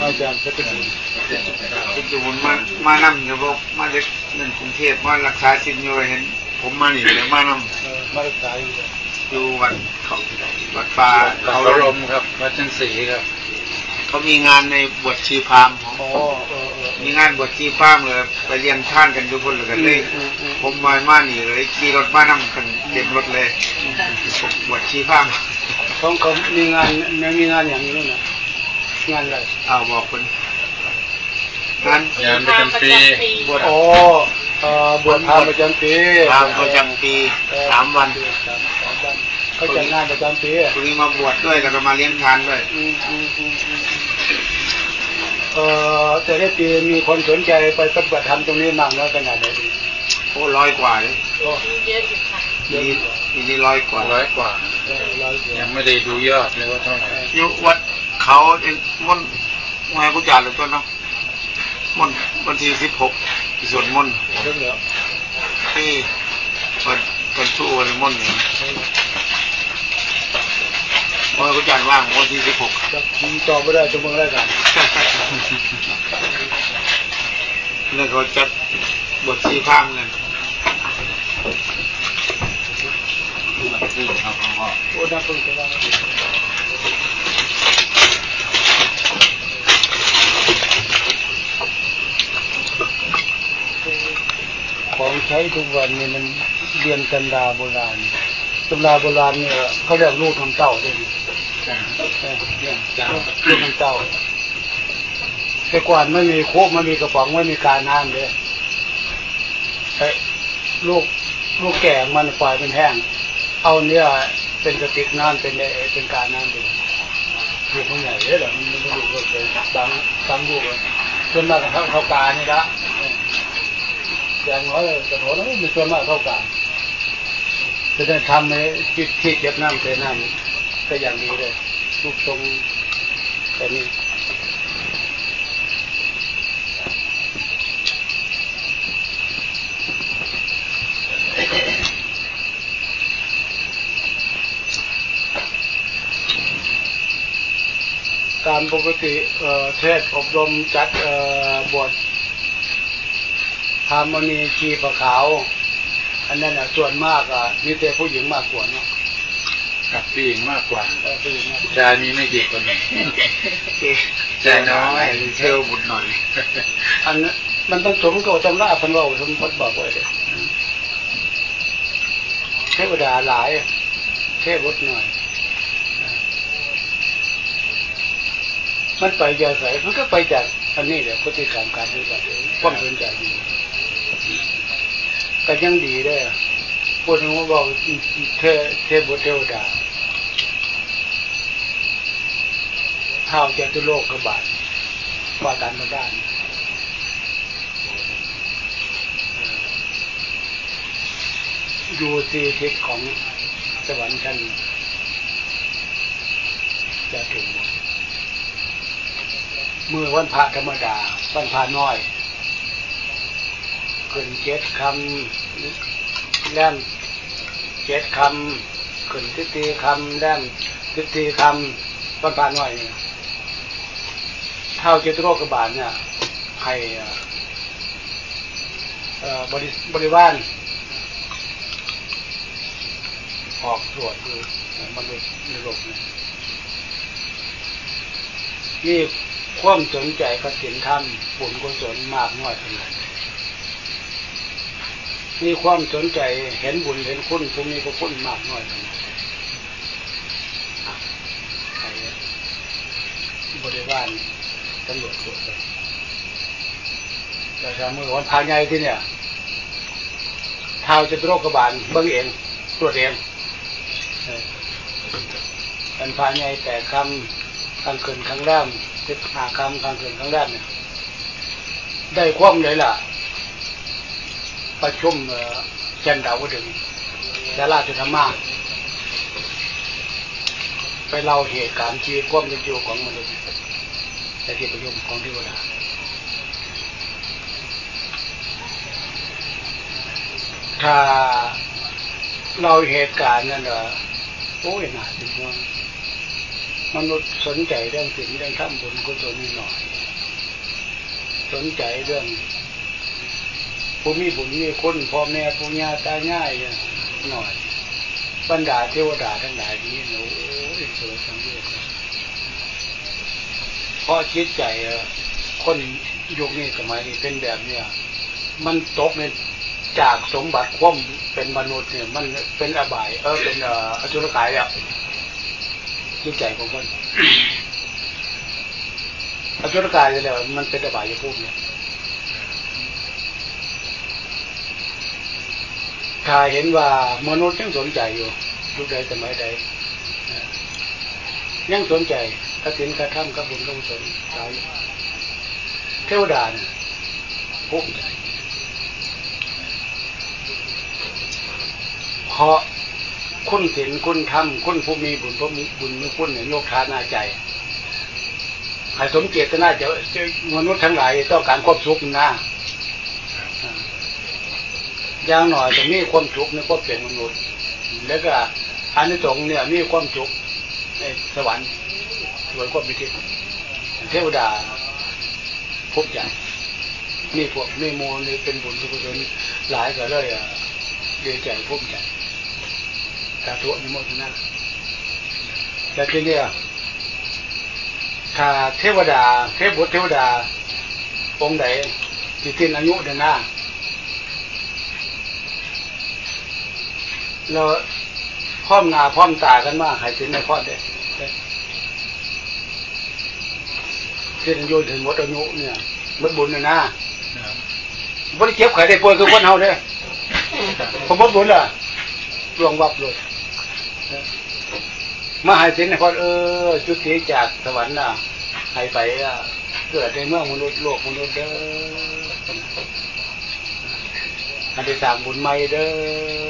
มาจากเพชรบูรณ์เป็นจูนมามานั่อยู่บอกมาจากเงินกรุงเทพมารักษาสินอยู่เห็น ผมมานี่เลยมานั่เออมารักษาอยู่อยู่วัดเขาวัดป่าเขาเขาลมครับวัดจันสีครับเขามีงานในบวชชีพราหมณ์ของอ๋อเออเออมีงานบวชชีพราหมณ์เลยไปเรียนท่านกันทุกคนเลยกันเลยอืมอืมผมมามานี่เลยขี่รถมานั่กันเต็มรถเลยบวชชีพราหมณ์ของเขามีงานไม่มีงานอย่างนี้ด้วยนะ งานอะไรเอาบอกคนงานงานประจำปีบวชอ๋อเอ่อบวชพราหมณ์ประจำปีพราหมณ์ประจำปีสามวันสามสามวันเขาจัดงานประจำปีพรุ่งนี้มาบวชด้วยแล้วก็มาเลี้ยงทานด้วยอืมอืมอืมอืมเอ่อแต่ละปีมีคนสนใจไปปฏิบัติธรรมตรงนี้มากน้อยขนาดไหนโอ้ร้อยกว่าเลยก็เยอะอยู่ค่ะปีนี้ปีนี้ร้อยกว่าร้อยกว่าเออร้อยกว่ายังไม่ได้ดูยอดเลยว่าเท่าไหร่อยู่วัด เขาเอ็นมนต์มวยกุจาร์เลยตัวเนาะมนต์วันที่สิบหกสวดมนต์เรื่องเดียวที่วันวันชูวันมนต์เนี่ยมวยกุจาร์ว่างวันที่สิบหกจะมีต่อไม่ได้จะมึงได้กันนี่เขาจัดบทชีพรามเลยโอ้ดังเพิ่งจะว่า ของใช้ทุกวันนี่มันเรียนตำราโบราณตำราโบราณเนี่ยเขาเรียกลูกทำเต่าด้วยนี่เออเนี่ยลูกทำเต่าแต่ก่อนไม่มีโคกไม่มีกระป๋องไม่มีการน้ำเลยไอ้ลูกลูกแก่มันปล่อยมันแห้ง เอาเนี่ยเป็นกระติกน้ำเป็นไอ้เป็นการน้ำเลยลูกมันใหญ่เลยเหรอมันไม่ลูกเลยบางบางลูกเลยส่วนมากเขาเขากานี่ละเอย่างน้อยกระโถนม่มีส่วนมากเข้ากาจะได้ทำในที่ที่เก็บน้ำเทน้ำก็อย่างดีเลยลูกทรงแต่นี้ตามปกติเทศอบรมจัดบวช ธรรมณีชีประขาว อันนั้นอะส่วนมากอะมีแต่ผู้หญิงมากกว่าเนาะกับผู้หญิงมากกว่าเออผู้หญิงมากกผู้ว่าชายมีไม่กี่คนเองใจน้อยเซลบุตรหน่อย อันนั้นมันต้องสมกับตำราเพันว่าสมพจน์บอกไว้เลยเทวดาหลาย เทพบุตรหน่อยมันไปจากไหนมันก็ไปจากอันนี้แหละพฤติกรรมการปฏิบัติความสนใจดี ก็ยังดีได้อพูดถึงว่าบอกเทเทบุเทวดาเท้าจตุโลกกบาทว่าการมาด้านอยู่สี่ทิศของสวรรค์ชั้นจะถูกหมดมือวันพระธรรมดา วันพระน้อยขึ้นเจ็ดคำ แลมเจ็ดคำขึ้นทิฏฐิคำแลมทิฏฐิคำวันพระน้อยเนี่ยเท่าเจตุโรกบาลเนี่ยให้บริบริวารออกตรวจดูมนุษย์ในโลกนี่ยมีความสนใจกับศีลธรรมบุญกุศลมากน้อยขนาไหน มีความสนใจเห็นบุญเห็นคุณผู้มีพระคุณมากน้อยขนาดไหนบริวารตำรวจตรวจแต่ถ้ามือวันพาใหญ่ที่เนี่ยเท้าจะโรคกบาลเบิ่งเองตรวจเองเออวันพาใหญ่แต่คำครั้งคืนครั้งแรกสิบห้าคำครั้งคืนครั้งแรกเนี่ยได้ความเลยล่ะ ประชุมเช่นดาวดึงแต่ราชธรรมาไปเล่าเหตุการณ์ชีวิตความเป็นอยู่ของมนุษย์ในที่ประชุมของเที่วดาถ้าเราเหตุการณ์นั่นเหรอโอ้ยหนาเป็นห่วงมนุษย์สนใจเรื่องสิ่งเรื่องทำบุญกุศลนิดหน่อย สนใจเรื่อง ผู้มีบุญมีคุณพ่อแม่ปู่ย่าตายายเนี่ยหน่อยบรรดาเทวดาทั้งหลายนี้โอ้ยสวยสังเวชเพราะคิดใจคนยุคนี้สมัยนี้เป็นแบบเนี้ยมันตกในจากสมบัติคว่ำเป็นมนุษย์เนี่ย มันเป็นอบาย เออเป็นอสุรกายแล้วคิดใจของคนอสุรกายเลยแหละมันเป็นอบายอย่าพูดเนี่ย ถ้าเห็นว่ามนุษย์ยังสนใจอยู่ยุคใดสมัยใดยังสนใจกระถินกระทำกระบุญกระกุศลสายอยู่เทวดาเนี่ยภูมิใจเพราะคุณศีลคุณธรรมคุณผู้มีบุญผู้มีบุญมีคุณเนี่ยโยกฐานาใจให้สมเจตนาจะจะมนุษย์ทั้งหลายต้องการความสุขนะ อย่างหน่อยจะมีความสุขในความเป็นมนุษย์ แล้วก็อันที่สองเนี่ยมีความสุขในสวรรค์ส่วนความมีทิพย์เทวดาพบใจนี่พวกนี่โมนี่เป็นบุญทุกคนหลายก็เลยอะดีใจพบใจสาธุอนุโมทนาแต่ทีนี้ถ้าเทวดา เทพบุตรเทวดาองค์ไหนที่สิ้นอายุเดินหน้า เราพร้อมหน้าพร้อมตากันมากให้ถึงในข้อเด็ดเส้นอายุถึงหมดอายุเนี่ยหมดบุญเลยนะบ่ได้เจ็บไข้ได้ป่วยคือคนเฮาเด้อผมหมดบุญล่ะรวงวับเลยมาให้ถึงในข้อเออจุติจากสวรรค์น่ะให้ไปอะเกิดในเมืองมนุษย์โลกมนุษย์เด้ออันที่สางบุญใหม่เด้อ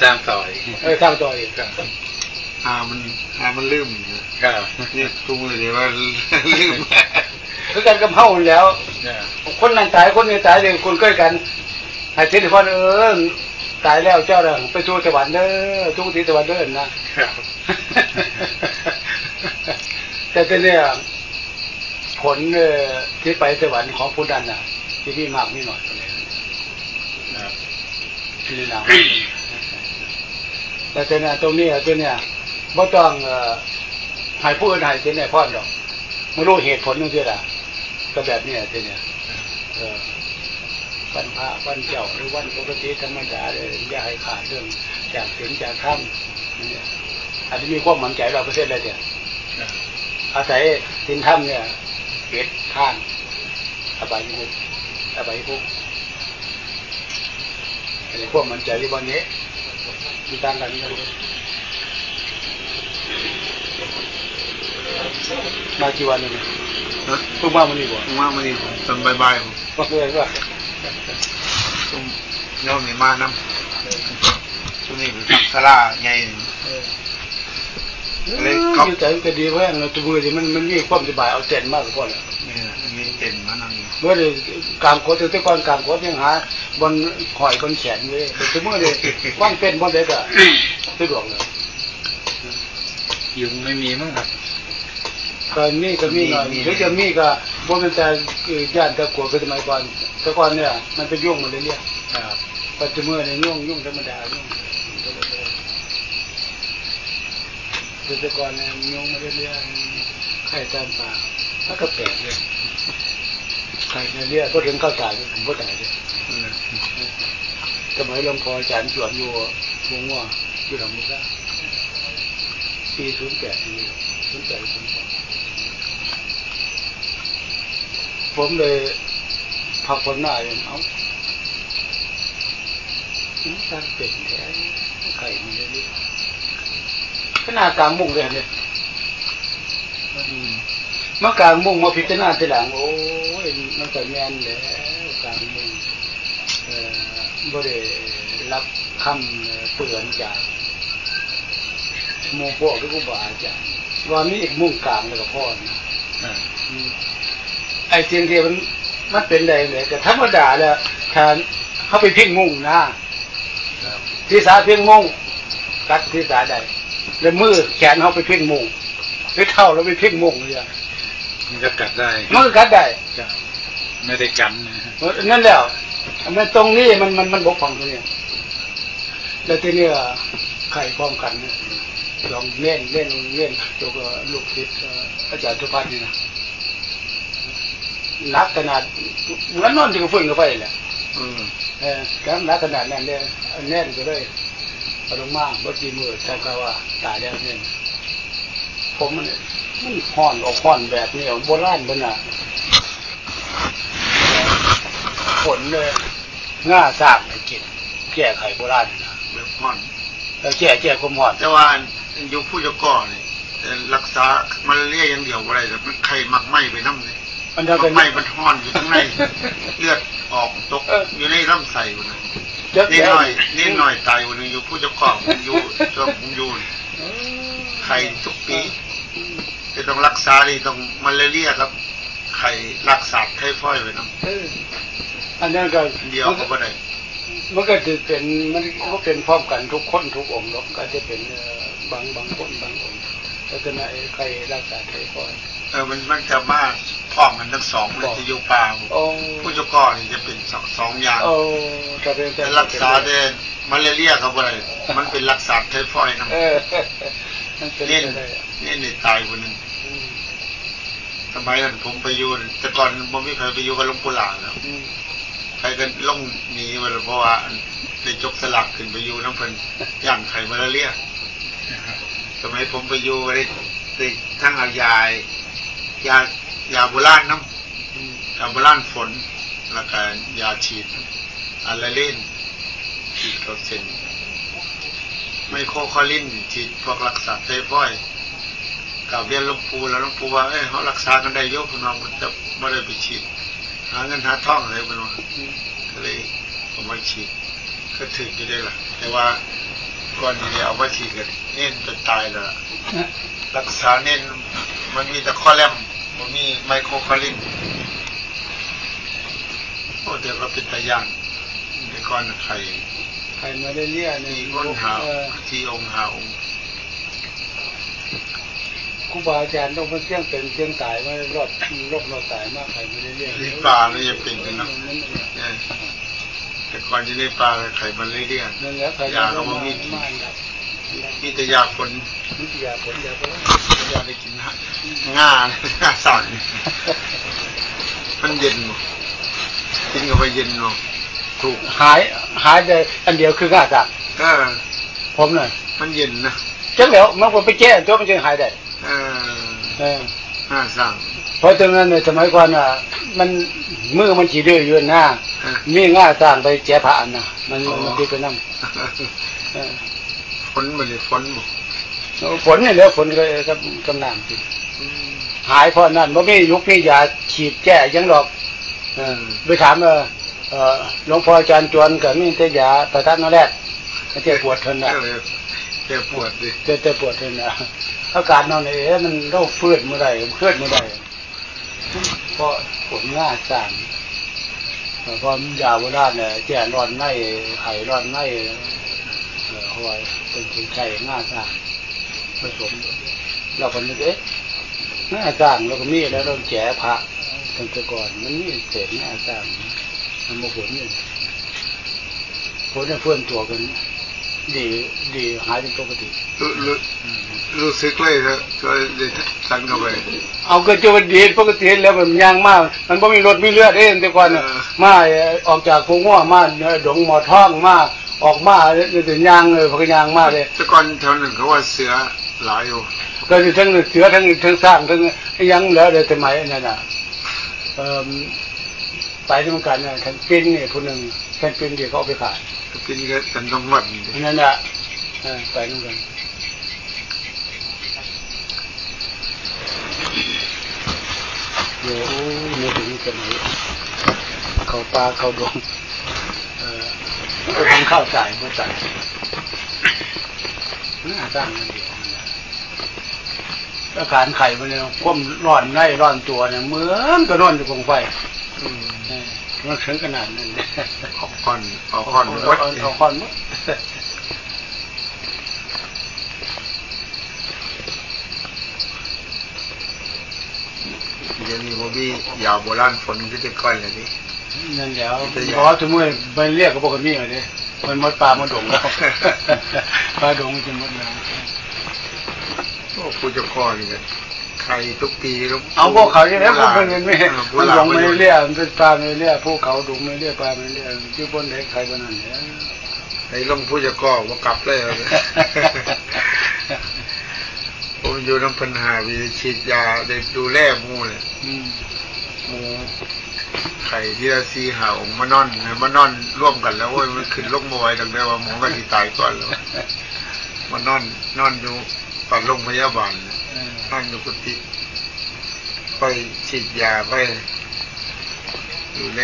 สร้างต่ออีกเออสร้างต่ออีกครับอ่ามันอ่ามันลืมอยู่ครับนี่ทุกมือเดี๋ยวว่าลืมคือกันกับเฮาแล้วเนี่ยคนนั้นตายคนนี้ตายเลยคนใกล้กันให้เช่นคนเออตายแล้วเจ้าเด้อไปสู่สวรรค์เด้อทุกที่สวรรค์เด้อนะครับแต่ทีเนี้ยผลเอ่อที่ไปสวรรค์ของผู้นั้นน่ะ ที่มีมากมีน้อยเท่านั้นครับที่นี่นะแต่ทีเนี้ยตรงนี้ตัวเนี้ยบ่ต้องเอ่อให้ผู้อื่นให้ทีเนี้ยพ่อดอกไม่รู้เหตุผลนั่นสิล่ะก็แบบเนี้ยทีเนี้ยเออวันพระวันเจ้าหรือวันปกติธรรมดาเลยอย่าให้ขาดเรื่องจากศีลจากธรรมเนี่ยอาจจะมีความมั่นใจร้อยเปอร์เซ็นต์เลยเนี่ยครับอาศัยศีลธรรมเนี่ยเก็ดข้างอบายมุก อบายมุกอันนี้ความมั่นใจที่วันนี้มีต่างกันนี่เลยมากี่วันนี่เนี่ยนะเพิ่งมาวันนี้บ่ผมว่ามันนี่ผมตอนบ่ายๆผมว่าเลยว่าต้องย่อมนี่มานำช่วงนี้เป็นสักสลาใหญ่ เออเลยอครับยู่ใจมันก็ดีเพราะอย่างตัวมือที่มันมันมีความสบายเอาเต็นมากกว่าแล้วนี่นะมีเต็นมานำอยู่เมื่อเดี๋ยวกลางโคตรแต่ก่อนกลางโคตรยังหาบนหอยบนแขนเลยแต่ตัวมือเลยว่างเป็นบนเด็กอะสะดวกเลยยุงไม่มีมั้งครับก็มีก็มีหน่อยหรือจะมีก็บ่เป็นแต่คือย่านตะกัวคือสมัยก่อนแต่ก่อนเนี่ยมันเป็นยุ่งมันเลยเรียกครับปัจจุบันเนี่ยยุ่งยุ่งธรรมดายุ่ง แต่ก่อนเนี่ยยุ่งมาเรื่อยๆไข่ตามป่าแล้วก็แปลกเลยไข่เรื่อยๆก็ถึงเข้าตายผมก็ตายเลยเออสมัยหลวงพ่ออาจารย์จวนอยู่วงว่าอยู่ลำมุกาปีศูนย์แปดนี่ศูนย์แปดศูนย์แปดผมเลยพักคนหน้าอย่างเอาตั้งเป็นแท้ไข่มันเลย ขนาดกลางมุ้งเลยเนี่ยเมื่อกลางมุ้งมาพิจารณาทีหลังโอ้ยมันก็แม่นแล้วกลางมุ้งเอ่อบได้รับคำเตือนจากหมู่พวกหรือครูบาอาจารย์ว่ามีอีกมุ่งกลางเลยกับพ่อนะอ่าอืมไอ้สิ่งที่มันมันเป็นได้เลยแต่ธรรมดาแล้วถ้าเขาไปเพ่งมุ่งนะครับที่สาเพ่งมุ่งกัดที่สาได้ แล้วมือแขนเขาไปเพ่งมุงหรือเท้าเราไปเพ่งมุงเลยอะมันก็กัดได้มันก็กัดได้จ้ะไม่ได้กันนะฮะนั่นแหละมันตรงนี้มันมันมันบกพร่องตรงนี้แล้วทีนี้ก็ไข่พร้อมกันเนี่ยลองเล่นเล่นเล่นตัวก็ลูกศิษย์เอ่ออาจารย์ทุพัฒน์นี่นะหนักขนาดเหมือนนอนที่กระฟื้นกระไฟแหละอืมเออแล้วหนักขนาดนั้นเนี่ยแน่นก็เลยเอาลงมาบดีมือใช้คำว่าตายแล้วเนี่ยผมมันมันห่อนออกห่อนแบบนี้โบราณบนน่ะผลเลยง่าสร้างให้กินแก้ไขโบราณนะแบบห่อนแล้วแก้แก้ความห่อนแต่ว่าอยู่ผู้เจ้าก่อนี่แต่รักษามาลาเรียอย่างเดียวบ่ได้แต่มันไข้มักไหม้ไปน้ำเลยมันมัจะเป็นกไหม้มันห่อนอยู่ข้างในเลือดออกตกอยู่ในลำไส้อยู่นะเยอะนิดแยะหน่อยนิดหน่อยตายวันหนึงอยู่ผู้เจ้าก่อผมอยู่ช่วงผมอยู่นี่ไข้ทุกปีจะต้องรักษานี่ต้องมาลาเรียครับไข้รักษาไข้ฟอยไว้น้เอออันนั้นก็ำเดียวก็บ่ได้มันก็จะเป็นมันก็เป็นพร้อมกันทุกคนทุกองค์หรอกก็จะเป็นเอ่อบางบางคนบางองค์ลักษณะใครรักษาใครคอย เออมันมันจะมาพร้อมกันทั้งสองมันจะอยู่ป่าโอ้ผู้เจ้าก่อนี่จะเป็นสองสองอย่างโอ้จะเป็นแต่รักษาเดนมาเลเรียเขาบ่ได้มันเป็นรักษาไทฟอยด์นะเออมันเป็นนี่ไปได้นี่นี่ตายคนหนึงอืมสมัยนั้นผมไปอยู่แต่ก่อนผมไม่เคยไปอยู่กับหลวงปู่หลางแล้วอืมใครกันลงหนีมาเลยเพราะว่าได้จกสลักขึ้นไปอยู่น้ำเพิ่นย่างไข่มาเลเรียสมัยผมไปอยู่ได้ได้ทั้งเอายาย ยายาโบราณน้ำอืมยาโบราณฝนแล้วก็ยาฉีดอะไรเล่นฉีดเขาเส้นไมโครคอลินฉีดพวกรักษาไทฟอยด์กับเรียนหลวงปู่แล้วหลวงปู่ว่าเอ้ยเขารักษากันได้เยอะคุณน้องมันจะไม่ได้ไปฉีดหาเงินหาทองอะไรมันว่าอืมก็เลยเอามาฉีดก็ถึงอยู่ได้ล่ะ แต่ว่าก่อนที่จะเอามาฉีดกันเน้นจนตายแล้วล่ะรักษาเน้น มันมีแต่ข้อแรมมันมีไมโครคอลินโอ้เดี๋ยวก็เป็นตะย่านในก้อนไข่ใครมาได้เรียกมีนี่ก้นหาเออที่องค์หาองค์ครูบาอาจารย์ต้องมาเสี่ยงเป็นเสี่ยงตายไม่รอดรอดรอดตายมากใครไม่ได้เรียกในป่านี่จะเป็นกันเนาะนั่นแหละเนี่ยแต่ก่อนจะในป่าไข่มันเรื่อยนั่นแหละใครยาก็บ่มีมาดับๆมี แต่ยาฝนวิทยาผลยาผลยาได้กินนะง่าง่าสั่นมันเย็นบ่กินเข้าไปเย็นเนาะถูกหายหายได้อันเดียวคือง่าจักเออผมน่ะมันเย็นนะจังแล้วมันก็ไปแก้ตัวมันจึงหายได้เออเออง่าสั่งเพราะฉะนั้นเนี่ยสมัยก่อนน่ะ มันมือมันฉีดื้ออยู่หน้าเออมีง่าสร้างไปแก้ผ้าอันน่ะมันอ๋อมันติดไปนั่งเออฝ นมันเลยฝนบ่ฝนนี่แหล้วฝนก็กำกำลังสิหายเพราะนั่นบ่มียุคนี้ยาฉีดแก้หยังดอกเออไปถามเออเอ่อหลวงพ่ออาจารย์จวนก็มีแต่ยาประทัดนั่นแหละไม่ใช่ปวดทนน่ะก็เลยแกปวดดิแต่แต่ปวดทนน่ะอากาศนอนนี่เอ๊ะมันโรคฟื้นเมื่อใดเคลื่อนเมื่อใดเพราะฝนง่าสร้างเพราะยาโบราณเนี่ยแก้ร้อนในไข้ร้อนในเออเอา ไว้เป็นสินใช้ง่าสร้างผสมเราก็นึกเอ๊ะหน้าสร้างเราก็มีแล้วเราแจ๋พระตั้งแต่ก่อนมันมีเศษหน้าสร้างมันมาผลเนี่ยผลเนี่ยเพื่อนตัวกันดีดีหายเป็นปกติรู้รู้รู้สึกเลยครับก็เลยสันเข้าไปเอาเกิดจะวันดีปกติแล้วมันยางมาก มันไม่มีรถมีเลือดเองแต่ก่อนน่ะเออมาออกจากภูง่วมาดงหมอท้องมา ออกมาแต่ยางเลยพกยางมาเลยแต่ก่อนแถวหนึ่งเขาว่าเสือหลายอยู่ก็จะทั้งเสือทั้งทั้งสร้างทั้งยังเหลือเดี๋ยวสมัยนั่นน่ะเอ่อไปที่มันกันน่ะท่านปิ้นนี่คนหนึ่งท่านปิ้นเดี๋ยวเขาเอาไปขายกินกันกันต้องวันนี่อันนั่นแหละเออไปนู่นกันเดี๋ยวไม่ถึงสมัยเขาปลาเขาดวงเออ ก็ทำเข้าใจเข้าใจหน่าตั้งมันเดียวอาการไข่มันเนี่ยคว่ำร่อนได้ร่อนตัวเนี่ยเหมือนกับนอนอยู่กองไฟมันถึงขนาดนั้นเอาคอนเอาคอนเอาคอนมั้เดี๋ยวนี้ผมมียาวโบราณฝนที่จะก้อยเลยนี่ นั่นเดี๋ยวเพราะว่าทุกมื้อไปเรียกก็บอกกันมีเลยมันมดปลามาดงแล้วปลาดงจะหมดแล้วโอ้ผู้เจ้าข้อนี่ก็ใครทุกปีทุกเอาพวกเขาอย่างนี้พวกมันเงินไม่ออโบมันราณหลงไม่เรียกมันเป็นปลาไม่เรียกพวกเขาดงไม่เรียกปลาไม่เรียกที่บนเล็กใครบนนั้นเนี่ยไอ้ลงผู้เจ้าข้อว่ากลับเลยเอาเลยผมอยู่น้ำพันหาวีฉีดยาได้ดูแลหมูเลยอืมหมู ไข่ที่ละซีหาองมานอนนะมานอนร่วมกันแล้วโอ้ยมันขึ้นลกมวยตั้งแต่ว่าหมอก็ที่ตายก่อนแล้วมานอนนอนอยู่ตอนโรงพยาบาลน่ะเออนั่นอยู่กุฏิไปฉีดยาไปดูแล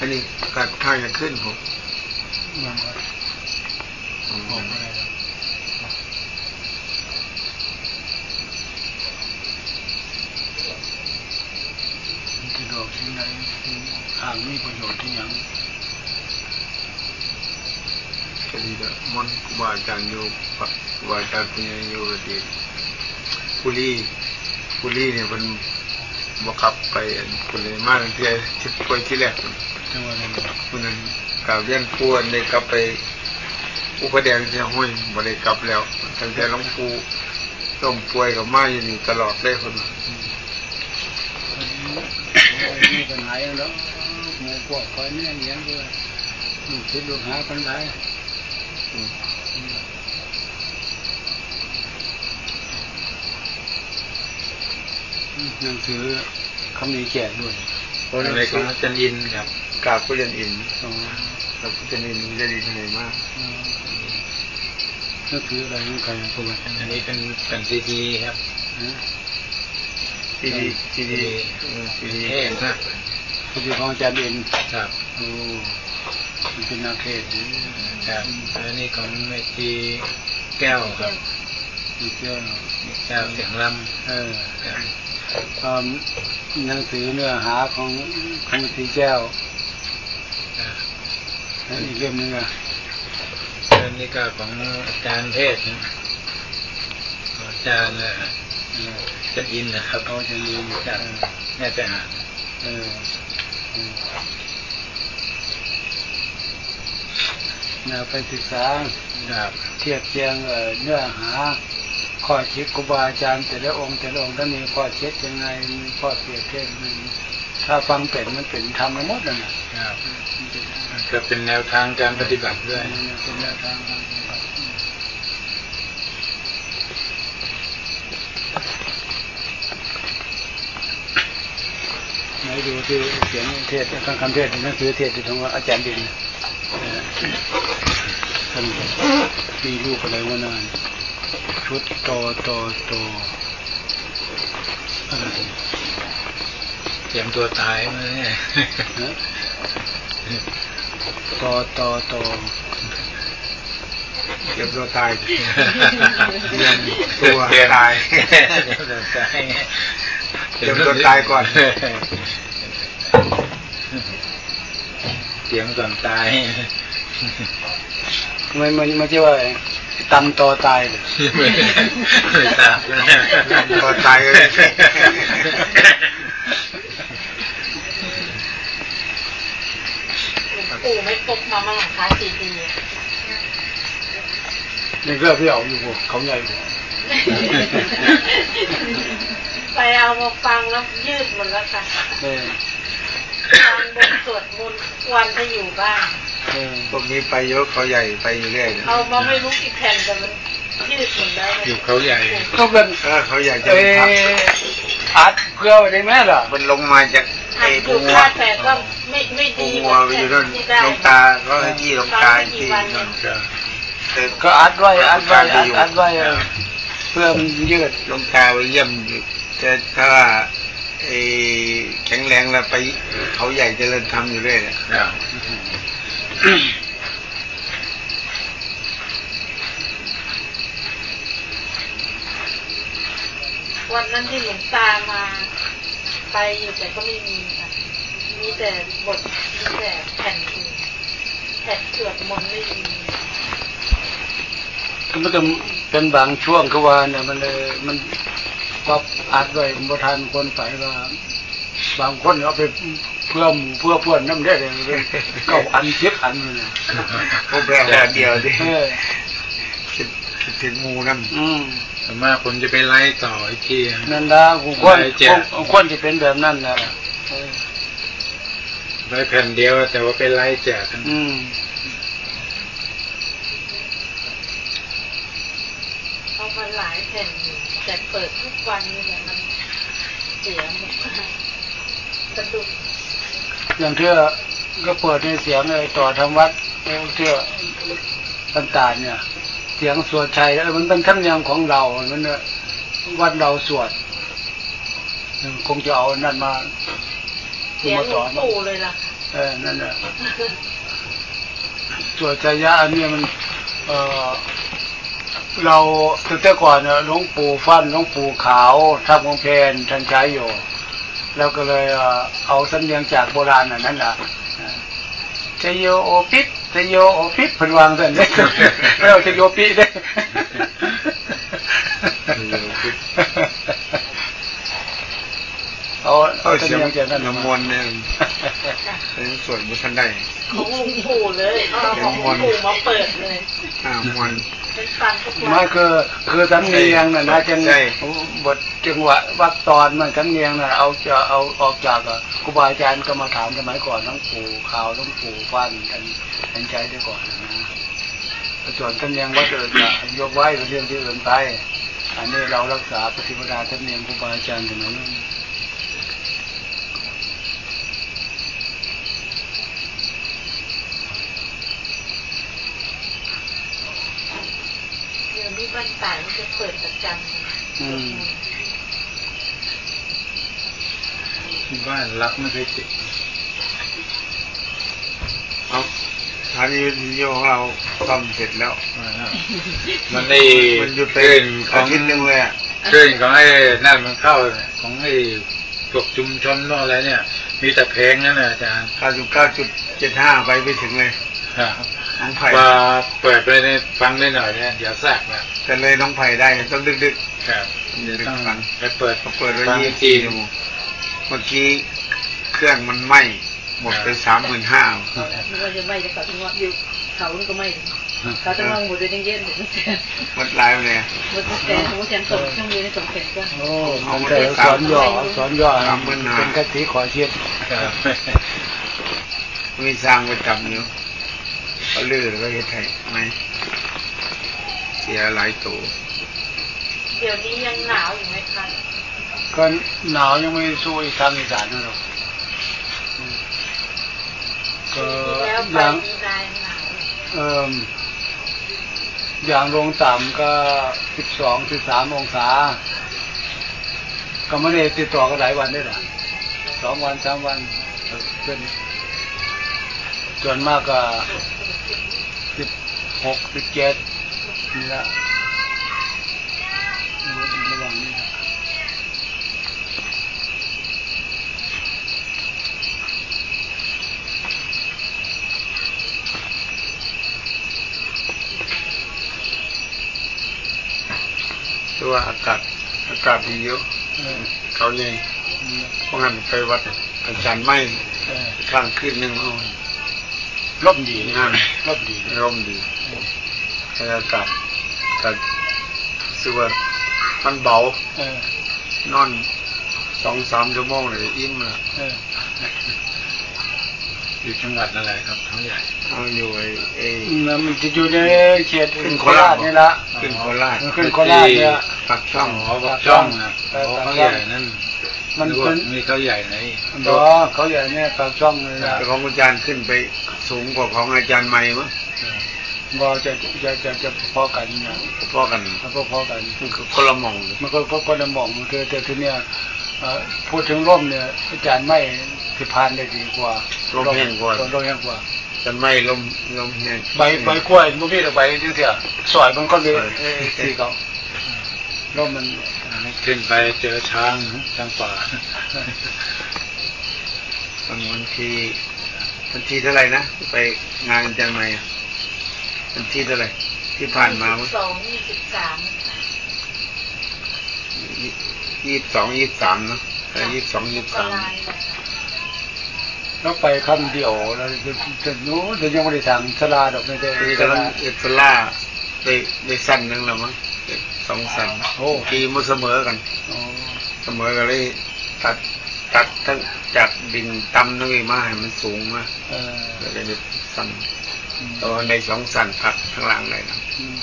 อันนี้การทางจะขึ้นผมมันก็อืมออกอะได้จะดอกที่ไหนห่างมีประโยชน์ที่ยังก็ดีละมนต์ครูบาอาจารย์อยู่ปะครูบาอาจารย์ปุญญโยกดีปุรีปุรีเนี่ยมันบกลับไปปุรีมาตั้งแต่ที่ไปที่แรก พุ่นจังหวะนั้นมันนั้นกาเวียนปวนได้กลับไป อุปแดงเสียห้วยบ่ได้กลับแล้วตั้งแต่หลวงปู่ต้มป่วยกับมาอยู่นี่ตลอดเลยคนว่ามีปัญหาอย่างแล้วหมูพวกคอยเนี่ยเลี้ยงด้วยลูกศิษย์ลูกหาปัญหาอืมหนังสือเขามีแจกด้วย อะนั้นไรของอาจารย์อินครับกราบผู้ยันอินกับผู้ยันอินจะดีเท่าไหร่มากนั่นคืออะไรของใครประวัติอันนี้เป็นเป็นซีดีครับซีดีซีดีซีดีเทศนะคือของอาจารย์อ็นครับโอ้เป็นนักเทศครับอันนี้ของเมจีแก้วครับ มีเสื้อแก้วเสียงลำเออครับอ่าหนังสือเนื้อหาของของสีแก้วอันอีกเล่มหนึงอะอันนี้ก็ของอาจารย์เทศนะขอาจารย์เออจารย์อินนะครับเขาจะมีจากแม่แต่อ่านเออนวไปศึกษาครับเทียบเทียงเนื้อหา ข้อคิดครูบาอาจารย์แต่ละองค์แต่ละองค์ท่านมีข้อเช็ดยังไงมีข้อเปรียบเทียบยังไงถ้าฟังเป็นมันเป็นธรรมทั้งหมดเลยนะครับมันเป็นมันก็เป็นแนวทางการปฏิบัติด้วยเป็นแนวทางการปฏิบัติไหนดูที่เสียงเทศน์คำเทศน์หนังสือเทศน์ที่ของอาจารย์ดินเอ่อท่านมีรูปอะไรวะนาน ชุดโตโตโตอะไรเตรียมตัวตายมาเนี่ยฮะโตโตโตเก็บตัวตายเรียนตัวตายเตรียมตัวตายเตรียมตัวตายก่อนเตรียมก่อนตาย มันมันมันชื่อว่าอะไรตำโตตายเลยไม่ไม่ทราบนะตัวตายก็ได้ปู่ไม่พกมามาหลังคาซีดีนี่เรื่องที่เอาอยู่บ่เขาใหญ่กว่าไปเอามาฟังแล้วยืดหมดแล้วค่ะเออฟังบทสวดมนต์ทุกวันถ้าอยู่บ้านเออ พวกนี้ไปเยอะเขาใหญ่ไปอยู่เรื่อยนะเอามาไม่รู้กี่แผ่นแต่มันยืดหมดแล้วอยู่เขาใหญ่ก็เป็นเออเขาใหญ่จะเอทับออัดเพื่อไว้ได้ไหมล่ะมันลงมาจากอัไอ้ดอปูยู่งัวค่าแผลก็ไม่ไม่ปูดีงัวไปอยู่นั่นที่ได้ลงตาก็ให้ที่ลงตาอีกที่นั่นแต่ก็อัดไว้อัดไว้อัดอัดไว้เออเพื่อมันยืดลงตาไปเยี่ยมอยู่แต่ถ้าว่าไอ้แข็งแรงแล้วไปเขาใหญ่เจริญทำอยู่เรื่อยเนี่ยครับ วันนั้นที่หลวงตามา ไปอยู่แต่ก็ไม่มีค่ะ มีแต่บทมีแต่แผ่นอื่นแผ่นสวดมนต์ไม่มีก็มันจะเป็นบางช่วงก็ว่าเนี่ยมันเลยมันปรับอัดไว้บ่ทันคนไปว่า บางคนเอาไปเพื่อหมู่เพื่อเพื่อนน้ำได้เลยเก้าอันสิบอันเลยนะผมแปลแต่เดียวดิเออคิดคิดถึงหมูนั่นอืมส่วนมากผมจะไปไล่ต่ออีกทีนะนั่นละกูคนไม่แจกกูคนจะเป็นแบบนั้นนะเออไล่แผ่นเดียวแต่ว่าไปไล่แจกกันอืมเอามาหลายแผ่นอยู่แต่เปิดทุกวันนี่แหละมันเสียหมด สะดุดอย่างเทื่อก็เปิดในเสียงเลยต่อทำวัดเออเทื่อต่างๆเนี่ย เสียงสวดชัยเออมันเป็นธรรมเนียมของเรา มันเนี่ยวัดเราสวดเออคงจะเอานั่นมาเสียงมาหลสวองนปู่เลยล่ะเออนั่นแหละสวดชัยยะอันเนี้ยมัน เออเราตั้งแต่ก่อนเนี่ยหลวงปู่ฟั่นหลวงปู่ขาวทับของเพนท่านใช้อยู่ แล้วก็เลยเอ่อเอาสำเนียงจากโบราณอันนั้นน่ะชโยโอปิดชโยโอปิดเพิ่นวางสั่นเด้ไม่เอาชโยปิเด้ เอาเอาสำเสียงเนียงจากนั้นน้ำมนต์เนี่ยเป็นส่วนบุทันได้ของหลวงปู่เลยเอาของหลวงปู่มาเปิดเลยอ่ามนต์เป็นฟังทุกวัไม่นคือคือสำเนียงน่ะนะจังใช่บทจังหวะวักตอนมันสำเนียงน่ะเอาจะเอาออกจากอะครูบาอาจารย์ก็มาถามสมัยก่อนหลวงปู่ขาวหลวงปู่ฟันท่านท่านใช้ได้ก่อนนะส่วนสำเนียงวัดอื่นจะยกไว้เป็นเรื่องที่อื่นไปอันนี้เรารักษาปฏิปทาสำเนียงครูบาอาจารย์อย่างนั้น เดี๋ยวนี้บ้านต่างมันจะเปิดประจำอืมที่บ้านรักไม่เคยติดเอาสถานีวิทยุของเราซ่อมเสร็จแล้ว มันได้มันหยุดไปคลื่นขออางทิตย์หนึงเลยอะคลื่นของไอ้นั่นมันเข้าเนี่ยของไอ้พวกชุมชนพวกอะไรเนี่ย มีแต่เพลงนั่นแหละอาจารย์99.75ไปไม่ถึงเลยครับ น้องไผ่พอเปิดไปในฟังได้หน่อยเนี่ยเดี๋ยวแทรกนะแต่เลยน้องไผ่ได้ต้องดึกครับๆเดี๋ยวดึกต้องๆฟังไปเปิดเขาเปิดไว้ฟังยี่อีสิกบทีสี่ชั่วโมงเมื่อกี้เครื่องมันไหม้หมดไปสามหมื่นห้านึกว่าจะไหม่จะเขาทั้งวันอยู่เขาก็ไหม่เขาทั้งวันหมดเลยตั้งเยอะหมดตั้งแต่หมดลายไปเลยหมดตั้งแต่สมมติฉันส่งช่องนี้ในส่งเข็มก็โอ้มันแต่สอนย่อสอนย่อสามหมื่นห้าเป็นกติขอเชียดครับมีสร้างประจำอยู่ เขาลื้อแล้วก็เฮ็ดให้ไหมเสียหลายตัวเดี๋ยวนี้ยังหนาวอยู่ไหมคะก็หนาวยังไม่สู้อีกทางอีสานนะหรอกอืมก็ปีที่แล้วไปอย่างมีนายหนาวเอ่ออย่างลงต่ำก็สิบสองสิบสามองศา ก็ไม่ได้ติดต่อกันหลายวันได้หรอสองวันสามวันเป็นส่วนมากก็ สิบหกสิบเจ็ดนี่ละระหว่างนี้ตัวาอากาศอากาศดีเยอะเออเขาใหญ่เพราะงั้นไปวัดอาจารย์ไม่เออข้างขึ้นหนึ่งเอา ร่มดีงามร่มดีร่มดีบรรยากาศก็สึกว่ามันเบาเออนอนสองสามชั่วโมงเลยอิ่มเลยเอออยู่จังหวัดอะไรครับเขาใหญ่เอาอยู่ไอ้ไอ้แล้วมันจะอยู่ในเขตขึ้นโคโคราราชชนี่ละขึ้นโคราชขึ้นโคราชเนี่ยปักช่องอ๋อบักช่องนะเอออ๋อปากเขาช่ใหองญ่นั่นมันนึกเป็ว่านมีเขาใหญ่ไหนบอเขาใหญ่เนี่ยปากช่องเลยนะแต่ของอาจารย์ขึ้นไป สูงกว่าของอาจารย์ใหม่มั้งบอจะจะจะจะพอกันนะพอกันมันก็พอกันมันคือคนละหมองเลยมันก็ก็ก็จะมองคือแต่ทีเนี้ยเอ่อพูดถึงร่มเนี่ย อาจารย์ไม่สิพานได้ดีกว่าลมแห้งกว่าลมแห้งกว่าอาจารย์ไม่ลมลมแห้งใบใบกล้วยมันมีแต่ใบจริงๆสอยมันก็เลยเอ้ยสีเขาร่มมันอ่าขึ้นไปเจอช้างช้างป่าวันที่ วันที่เท่าไหร่นะไปงานอาจารย์ใหม่อะวันที่เท่าไหร่ที่ผ่านมามั้งสองยี่สิบสามยี่สิบสองยี่สิบสามเนาะยี่สิบสองยี่สิบก็สามลายเลยแล้วไปคำเดียวแล้วจะจะนู้นจะยังไม่ได้สั่งสลาดอกไม่ได้นี่กำลังเอสล่าได้ได้สั้นหนึงแล้วมั้งสองสั้นโอ้กีมาเสมอกันอ๋อเสมอกันเลยตัด ตัดทั้งจากดินต่ำนั่นเองมาให้มันสูงมาเออแล้วก็ได้สั้นอืมตัวในสองสั้นพักข้างล่างเลยนะอืม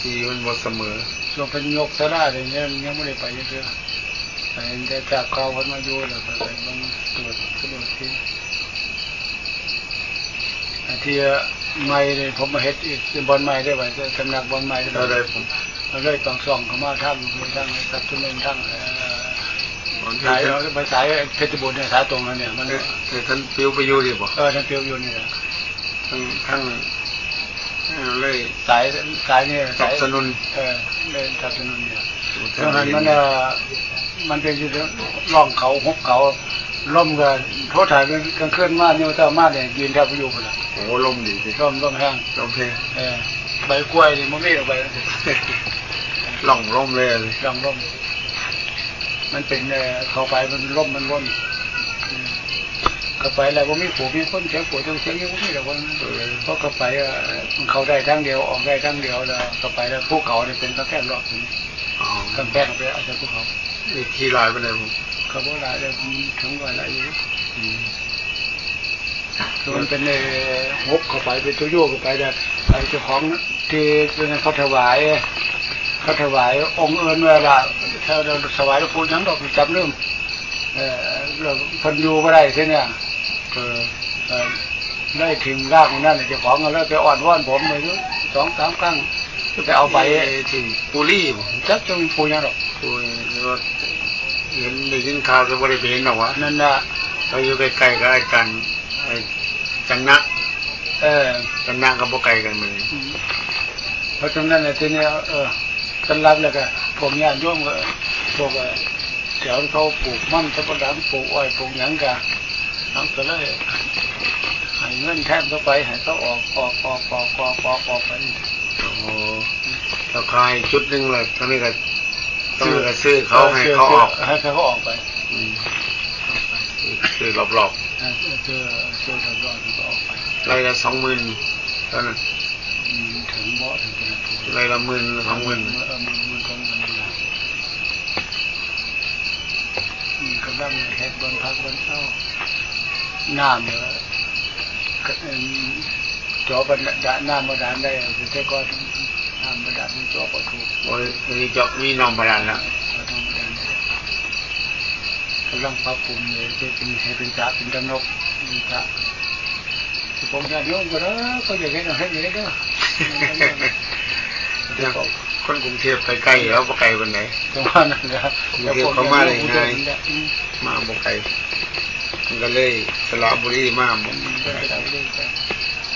ที่มันบ่เสมอช่วงเป็นยกสลาอะไรเงี้ยยังไม่ได้ไปเยอะๆไปแต่จากเขาคนมาอยู่แล้วก็ไปบางตรวจตรวจที่อันที่ไม่เลยผมมาเฮ็ดอีกบอลไม้ได้ไหมสำนักบอลไม้ได้เราไหมได้ผมเราเลยต้องส่องเข้ามาทั้งทั้งสัตว์ทุนนทั้งเอ่อตอนที่ สายเราไปสายเพชรบุรีเนี่ยสายตรงนั้นเนี่ยมันเอ๊ะเอ๊ะท่านปิวไปอยู่ดิบ่เออทั้งเปียวอยู่นี่แหละทั้งทั้งเอ่อเลยสายสายเนี่ยสนับสนุนเออเลยสนับสนุนเนี่ยตตรงนั้นมันเออมันเป็นอยู่ร่องเขาหุบเขาล่มกันโทษถ่ายเป็นกลางคืนมากเนี่ยเจ้ามาเนี่ยยืนแทบไปอยู่คนละโอ้ลมดีสิร่มร่มแห้งลมเพลงเออใบกล้วยนี่มันไม่ออกไปล่องลมเลยเลยร่องร่ม มันเป็นเออเข้าไปมันร่มมันร่นอืมเข้าไปแล้วว่ามีผูมีคนเสียงผูจังเสียงยังไม่ได้คนเออเพราะเข้าไปเอ่อมันเข้าได้ทั้งเดียวออกได้ทั้งเดียวแล้วเข้าไปแล้วภูเขาเนี่ยเป็นกระแพงรอบนี้อ๋อกำแพงไปอาจจะภูเขานี่ที่ลายไปไหนผมเขาบอกหลายเลยถึงว่าหลายอยู่อืมคือมันเป็นเอ่องบเข้าไปเป็นตัวโยกเข้าไปแต่ไอ้เจ้าของที่เป็นเขาถวาย เขาถวายองค์เอิญเวลาถ้าเราถวายหลวงปู่ยังดอกจำเรื่องเออเราเพันอยู่ก็ได้ใช่เนี่ยเออเออได้ถึงร่างของนั่นเจ้าของก็เลยไปอ่อนว่อนผมเลยสองสามครั้งไปเอาไปไอ้ที่ปุรีบ่จักจะมีปูยังหรอกปุรีว่าเห็นได้ยินข่าวจะบ่ได้ไปเห็นหรอกวะนั่นน่ะเราอยู่ใกล้ๆกับอาจารย์ไอ้จันนะเออจันนะกับบ่ไกลกันเลยเพราะฉะนั้นเนี่ยทีนี้เออ สำหรับแล้วก็พวกญาติโยมก็พวกเอ่อแถวที่เขาปลูกมันสับปะหลังปลูกอ้อยปลูกหยังกันทั้งก็เลยให้เงินแทนเข้าไปให้เขาออกออกออกออกออกออกออกไปโอ้โหเราขายจุดหนึงเลยตอนนี้ก็ต้องก็ซื้อเขาให้เขาออกให้เขาออกไปอืมซื้อรอบเออเจอเจอทางรอดก็ออกไปๆไรละสองหมื่นเท่านั้นอืม ถึงเบาะถึงเป็นตัวไรละหมื่นสองหมื่นเออมันมันก็มันนี่แหละอืมกำลังเฮ็ดบนพักบนเช้าน้ำเนี่ยก็เอิ่มจ่อบรรดาน้ำบาดาลได้แต่ก็น้ำบาดาลมันจอประตูโอ้ยมีเจาะมีน้องบาดาลละก็ต้องบาลได้กำลังปรับปรุงเลยจะเป็นให้เป็นสระเป็นตะนกเป็นสระผมจะโยมก็ได้ก็อย่างนี้นะให้อย่างนี้ก็เนี่ย คนกรุงเทพไปไกลแล้วบ่ไกลวันไหนตรงนั้นนะครับเดี๋ยวเขามาได้ไงมาบ่ไกลมันก็เลยสระบุรีมาบ่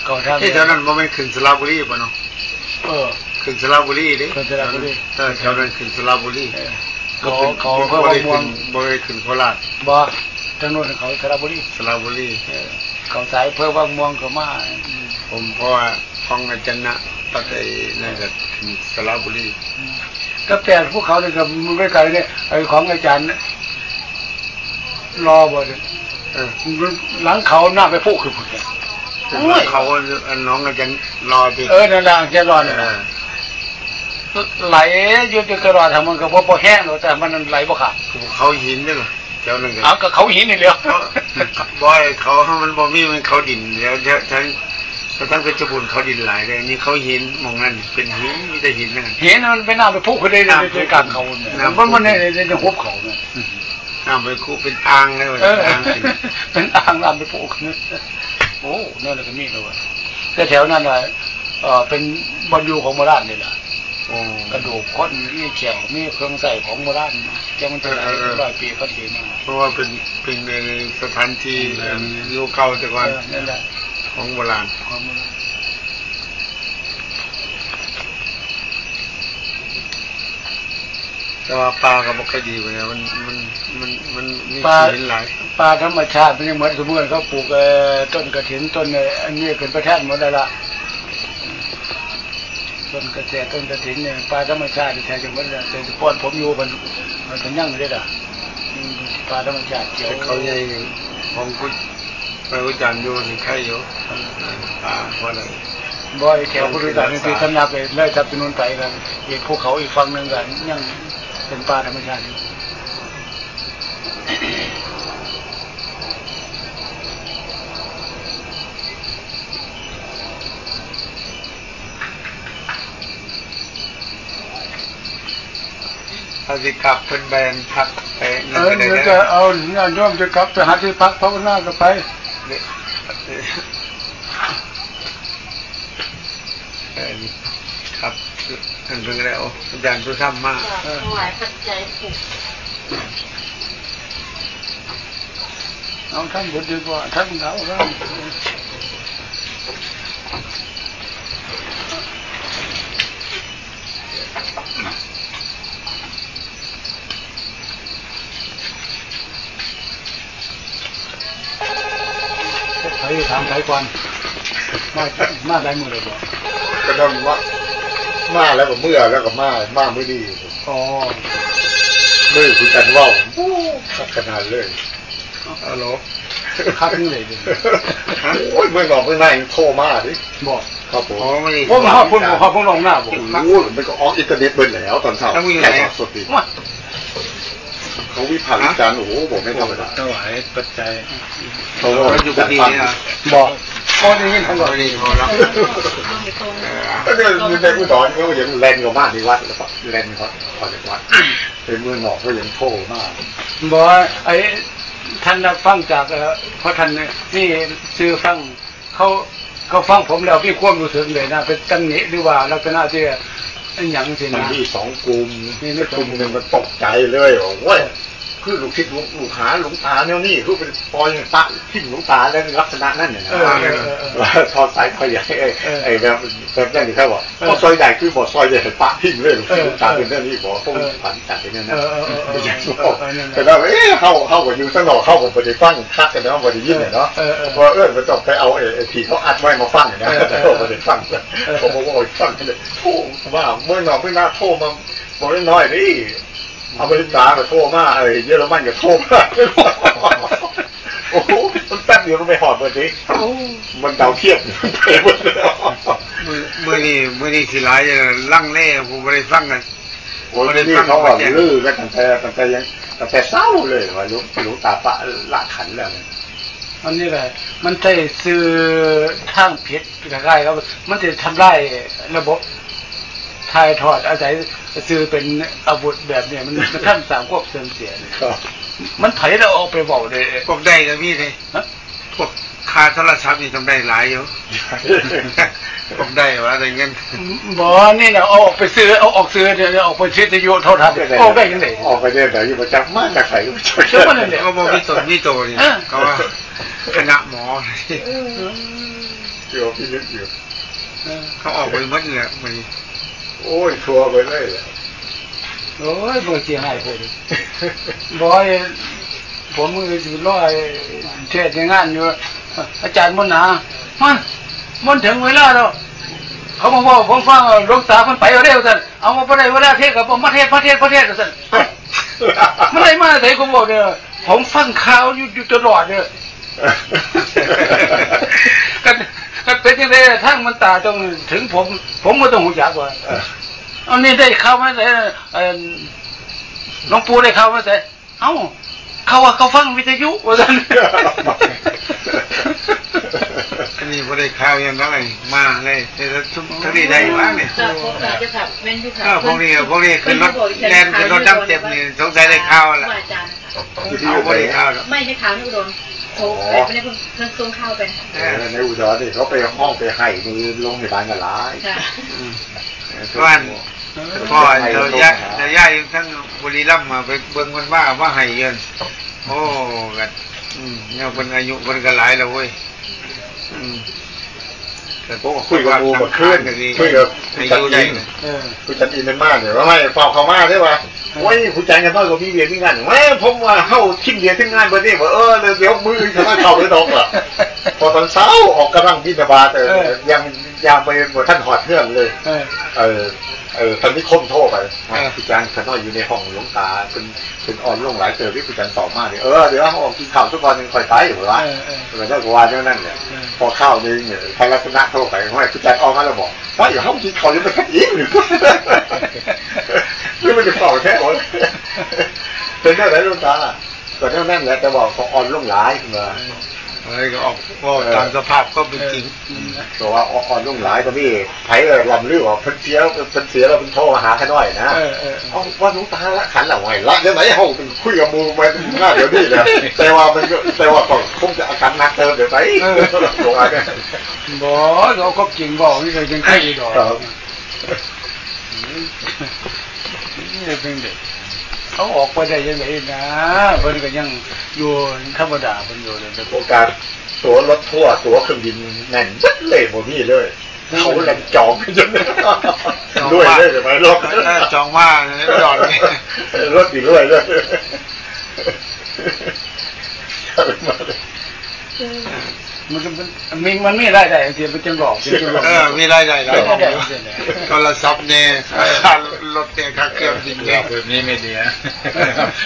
ก่อนทางที่แถวนั้นบ่แม่นขึ้นสระบุรีป่ะเนาะเออขึ้นสระบุรีเด้ขึ้นสระบุรีเออแถวนั้นขึ้นสระบุรีเขาขึ้นเขาบ่เขาได้ม่วขึ้งนบ่ได้ขึ้นโคราชบ่ทางโน้นเขาสระบุรีสระบุรีเออเขาสายเพื่อว่างม่วงเขามาผมเพราะว่า ของอาจารย์นะตัดไอ้นั่นก็ขึ้นสระบุรีก็แปลพวกเขาเลยกับมันไม่ไกลเนี่ยไอ้ของอาจารย์เนี่ยรอบ่เนี่ยเออหลังเขาหน้าไปพูกคือพูดเนี่ยถึงว่าเขาอันน้องอาจารย์รอที่เออนั่นแหละจะรอเอเนี่ยอไหลอยู่จะกระรอทำมันก็บ่บ่แห้งหรอกแต่มันไหลบ่ขาดเขาหินนี่เหรอแถวนั้นก็เอาก็เขาหินนี่แหล้วบ่อยเขามันบ่มีมันเขาดินเดี๋ยวทั้ งทั้งเพชรบูรณ์เขาดินหลายเลยนี่เขาหินมองนั่นเป็นหินมีแต่หินนั่นเห็นมันไปหน้าไปพูกเขาได้ในในกลางเขาเนี่ยมันมันในในในหุบเขาเนี่ยน้ำไปคู่เป็นอ่างเลยเอออ่างขึ้นเป็นอ่างน้ำไปปลูกเนี่ยโอ้นั่นแหละก็มีเลยว่ะแต่แถวนั้นน่ะเออเป็นบรรยูของโบราณนี่แหละโอ้กระดูกคนมีเขียวมีเครื่องใส่ของโบราณจะมันจะหลายร้อยปีก็ดีมาเพราะว่าเป็นเป็นในสถานที่อันยุคเก่าแต่ก่อนเออนั่นแหละ ของโบราณของโบราณแต่ว่าปลาก็บ่ค่อยดีกว่านี้มันมันมันมันมีปลาชีวิตหลายปลาธรรมชาติมันยังเหมือนสมมติเขาปลูกเอ่อต้นกระถินต้นเอ่ออันนี้ขึ้นประแทนหมดแล้วล่ะต้นกระเจี๊ยต้นกระถินเนี่ยปลาธรรมชาติแท้จริงมันแต่ป้อนผมอยู่มันมันเป็นยั่งเลยล่ะอืมปลาธรรมชาติเขียวแต่เขาใหญ่นี่ของกู ไปวิจารณ์อยู่นี่ใครอยู่ปลาเพราะอะไรบ่อยแถวพุทธศาสนาที่สำนักเลยไล่ทับไปนู่นไปกันอีกภูเขาอีกฝั่งหนึ่งกันยังเป็นปลาธรรมชาติอยู่ถ้าสิกลับเป็นแบรนด์พักไปเอนั่นอก็ได้เดี๋ยวนะจะเอาญาติโยมจะกลับไปหาที่พักภาวนาก็ไปเออนี่ ครับอันเป็นแล้วอาจารย์ผู้ทำมากถวายปัจจัยปลูกเอาท่านบุญดีกว่าท่านเอาแล้วใครถามใครก่อนมามาได้มือเลยบ่ก็ต้องว่ามาแล้วก็เมื่อแล้วก็มามาไม่ดีอ๋อเมื่อคุยกันว่าขัดขนาดเลยฮัลโหลคักนี่เลยดิโอ้ยเมื่อก่อนเมื่อไหร่โทรมาดิบอกครับผมอ๋อไม่ได้ผมหาพุ่นผมหาพุ่นลงหน้าบ่โอ้ยมันก็ออกอินเทอร์เน็ตเบิดแล้วตอนเช้าแล้วมึงอยู่ไหนแค่สดดิมา เขาวิพากษ์วิจารณ์โอ้โหผมไม่ธรรมดาถวายปัจจัยเขาเราว่าอยู่กับดีเนี่ยบอกก็ได้ยินทั้งหมดไม่ได้พอแล้วก็เนี่ยมีในอุดรเขายังแลนกับมาที่วัดแล้วก็แลนเขาพอจากวัดเป็นเมืองนอกก็ยังโทรมากบอกว่าไอ้ท่านรับฟังจากเอ่อเพราะท่านเนี่ยนี่ซื้อฟังเขาเขาฟังผมแล้วพี่ควบรู้สึกเลยนะเป็นตังหนิหรือว่าลักษณะที่ไอ้หยังสิมันนะมีสองกลุ่มมีไม่สองกลุ่มหนึ่งมันตกใจเลยบอกเว้ย คือลูกศิษย์หลวงลูกหาหลวงตาเนี่ยนี่คือเป็นปอยตะพิมพ์หลวงตาแล้วลักษณะนั่นเนี่ยนะเออเออเออเออว่าทอดสายคอยใหญ่ไอ้เออไอ้แบบแบบนั้นนี่เขาบอกเออเพราะซอยใหญ่คือบอกซอยใหญ่ปะพิมพ์เลยหลวงเออตาเป็นเรื่องนี้บอกพวกผ่านจากอย่างนั้นนะเออเออเออเออไม่ใช่เออบอกเออนั่นแหละแต่ว่าเอ๊ะเข้าเข้ากับอยู่สนอกเข้ากับปฏิฟังคักกันเนาะปฏิยินเนี่ยเนาะเออเออว่าเออมันต้องไปเอาไอ้ไอ้ที่เขาอัดไว้มาฟังเนี่ยนะเออเออแต่ว่าปฏิฟังผมบอกว่าโอ้ยฟังเลยโทษว่าเมื่อนอกเมื่อหน้าโทษมาบอกน้อยๆดิ อเมริกาก็โทษมาไอ้เยอรมันก็โทษมาโอ้โหมันแป๊บเดียวก็ไปหอดเบอร์นี้มันเดาเทียบไปหมดแล้วมือมือนี่มือนี่สิหลายจะลั่งเล่ผมไม่ได้ฟังกันโอ้ยนี่เขาบอกลื้อกันตั้งแต่ตั้งแต่ยังตั้งแต่เศร้าเลยว่าลูกลูกตาปะละขันแล้วเนี่ยอันนี้แหละมันใช้ซื้อทางผิดคล้ายๆครับมันจะทำลายระบบ ทายทอดอาศัยซื้อเป็นอาวุธแบบเนี้ยมันมันท่านสามควบเสื่อมเสียเลยครับมันไถเราเอาไปบอกเลยพวกได้ก็มีเลยฮะพวกค่าโทรศัพท์นี่ต้องได้หลายอยู่พวกได้ว่าได้เงินบอกนี่นะเอาออกไปซื้อเอาออกซื้อเดี๋ยวออกไปชิดอายุเท่าทันออกได้ยังไงออกไปเนี่ยแต่อยู่ประจักษ์มากจากใครก็ไม่ช่วยเชื่อมันเลยเนี่ยก็บอกมีตนมีโตนี่เออเขาว่าคณะหมอเกี่ยวพี่นึกอยู่เขาออกไปหมดเลยมัน โอ้ยทัวร์ไปเลยอะโอ้ยบางทีให้ผมบอยผมอยู่ร้อยเทศในงานอยู่อาจารย์มนหนามันมันถึงเวลาแล้วเขาบอกว่าผมฟังหลวงตามันไปเร็วสันเอามาประเดี๋ยวเวลาเทศกับผมมาเทศมาเทศมาเทศสันเมื่อไรมาไหนผมบอกเนี่ยผมฟังข่าวอยู่อยู่ตลอดเนี่ยกันกันเป็นยังไงทั้งมันตาตรงถึงผม ผมก็ต้องหูจักว่า เอานี่ได้เข้ามาแต่เอ่อหลวงปู่ได้เข้ามาแต่เอ้าเขาว่าเขาฟังวิทยุว่าสันอันนี้บริข่าวยังไงมาเลยแต่ทุกทั้งนี้ได้บ้างเนี่ยจะพบจะขับเว้นที่ขัเออพวกนี้พวกนี้ขึ้นรถแลนขึ้นรถน้ำเจ็บนี่สงสัยได้ข่าวแหละอาจารย์ค่ะเอาบริข่าวแล้วไม่ได้ข่าวที่อุดมโทรไปไม่ได้เพิ่งเพิ่งส่งข้าวไปเออในอุดรนี่เขาไปห้องไปให้มือลงในบ้านกันหลาย ค่ะวันพ่อเจ้าย่าเจ้าย่าอยู่ทั้งบุรีรัมย์มาไปเบิ่งคนว่าว่าให้เงินโอ้กันอืมเนี่ยเป็นอายุเป็นก็หลายแล้วเว้ยอืมผมก็คุยกับกูเมาขึ้นกันดีคุยกับให้จัอนยู่อิได้นเออคุยจันอินเป็นมากเนี่ยว่าไม่เฝ้าเขามาได้ปะโอ้ยผู้จัดกันน้อยก็มีเวียนมีงานแม่ผมว่าเข้าทิ้งเวียนทิ้งงานไปนี่ว่าเออเดี๋ยวมือทำไมเข้าไปดอกล่ะพอตอนเช้าออกกำลังบินบาตเออยัง ยังไปหมดท่านหอดเพื่อนเลย เออ เออ เออตอนนี้คมโทษไปผู้จัดกันน้อยอยู่ในห้องหลวงตาเป็นเป็นอ่อนลงหลายเติมที่ผู้จัดสอบมากเลยเออเดี๋ยวห้องกินข้าวทุกวันยังคอยไปอยู่วะเออเออมันก็วานเท่านั้นเนี่ยพอข้าวนึงเนี่ยพระรัตนะโทรไปว่าผู้จัดออกมาแล้วบอกว่าอย่าห้องกินข้าวยังไม่ทันอิ่มหรือหรือมันจะเป่าแท้หมดเป็นเท่าไหร่ลูกตาก็เท่านั้นแหละแต่บอกเขาอ่อนลงหลายมา อะไรก็ออกก็ตามสภาพก็เป็นจริงตัวว่าอ่อนลงหลายก็มีไผ่เออลำลือว่าเพิ่นเสียเพิ่นเสียแล้วเพิ่นโทรมาหาข้าน้อยนะเออเออเอาว่าหลุงตาละขันละไงละเดี๋ยวไหนเฮาเป็นคุยกับหมูมาหน้าเดี๋ยวนี้นะแต่ว่ามันก็แต่ว่าก็คงจะอาการหนักเติมเดี๋ยวไหนตัวเนี่ยบอกเราก็จริงบอกนี่เลยยังใครดอกครับนี่เป็นเด็ก เขาออกไปได้ยังไงนะเพิ่นก็ยังอยู่ธรรมดาเพิ่นอยู่เลยแต่โอกาสตัวรถทั่วร์ตัวเครื่องบินแน่นยัดเลยบ่มีเลยเขาแรงจองกันจนด้วยเลยใช่ไหมรถเออจองว่าดอนเนี่ยรถอีกด้วยเลย มันก็มันมีมันมีรายได้เสียมันจังบอกจังบอกเออมีรายได้หลายของได้อยู่ได้ได้โทรศัพท์เนี่ยค่ารถเนี่ยค่าเครื่องบินหลเนี่อยกแบบนี้ไม่ดีนะ